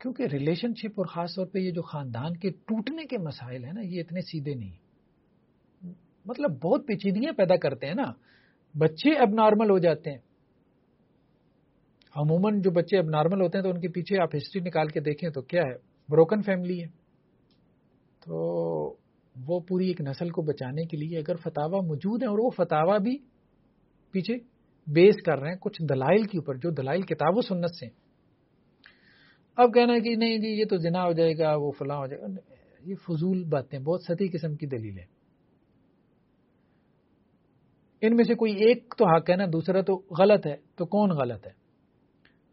کیونکہ ریلیشن شپ اور خاص طور پہ یہ جو خاندان کے ٹوٹنے کے مسائل ہیں نا، یہ اتنے سیدھے نہیں۔ مطلب بہت پیچیدگیاں پیدا کرتے ہیں نا۔ بچے اب نارمل ہو جاتے ہیں۔ عموماً جو بچے اب نارمل ہوتے ہیں تو ان کے پیچھے آپ ہسٹری نکال کے دیکھیں تو کیا ہے بروکن فیملی ہے۔ تو وہ پوری ایک نسل کو بچانے کے لیے اگر فتوا موجود ہیں اور وہ فتوا بھی پیچھے بیس کر رہے ہیں، کچھ دلائل کے اوپر، جو دلائل کتاب و سنت سے اب کہنا ہے کہ نہیں جی یہ تو جنا ہو جائے گا، وہ فلاں ہو جائے گا۔ یہ فضول باتیں، بہت ستی قسم کی دلیلیں ان میں سے کوئی ایک تو حق ہے نا، دوسرا تو غلط ہے، تو کون غلط ہے؟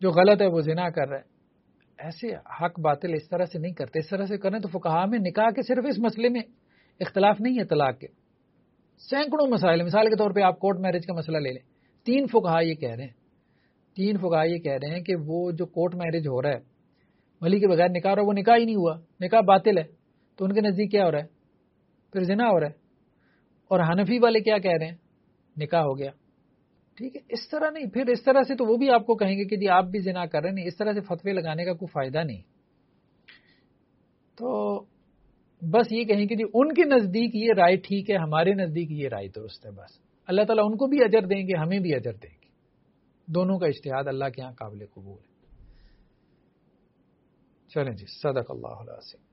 جو غلط ہے وہ زنا کر رہا ہے۔ ایسے حق باطل اس طرح سے نہیں کرتے۔ اس طرح سے کریں تو فکہ میں نکاح کے صرف اس مسئلے میں اختلاف نہیں ہے طلاق کے۔ سینکڑوں مسائل، مثال کے طور پہ آپ کورٹ میرج کا مسئلہ لے لیں۔ تین فکہ یہ کہہ رہے ہیں۔ تین فکہ یہ کہہ رہے ہیں کہ وہ جو کورٹ میرج ہو رہا ہے، ولی کے بغیر نکاح رہا وہ نکاح ہی نہیں ہوا۔ نکاح باطل ہے۔ تو ان کے نزدیک کیا ہو رہا ہے؟ پھر زنا ہو رہا ہے۔ اور حنفی والے کیا کہہ رہے ہیں؟ نکاح ہو گیا۔ ٹھیک ہے، اس طرح نہیں، پھر اس طرح سے تو وہ بھی آپ کو کہیں گے کہ جی آپ بھی زنا کر رہے ہیں اس طرح سے فتوے لگانے کا کوئی فائدہ نہیں۔ تو بس یہ کہیں کہ جی ان کے نزدیک یہ رائے ٹھیک ہے، ہمارے نزدیک یہ رائے درست ہے، بس۔ اللہ تعالیٰ ان کو بھی اجر دیں گے، ہمیں بھی اجر دیں گے۔ دونوں کا اشتہاد اللہ کے یہاں قابل قبول ہے۔ چلیں جی صدق اللہ علیہ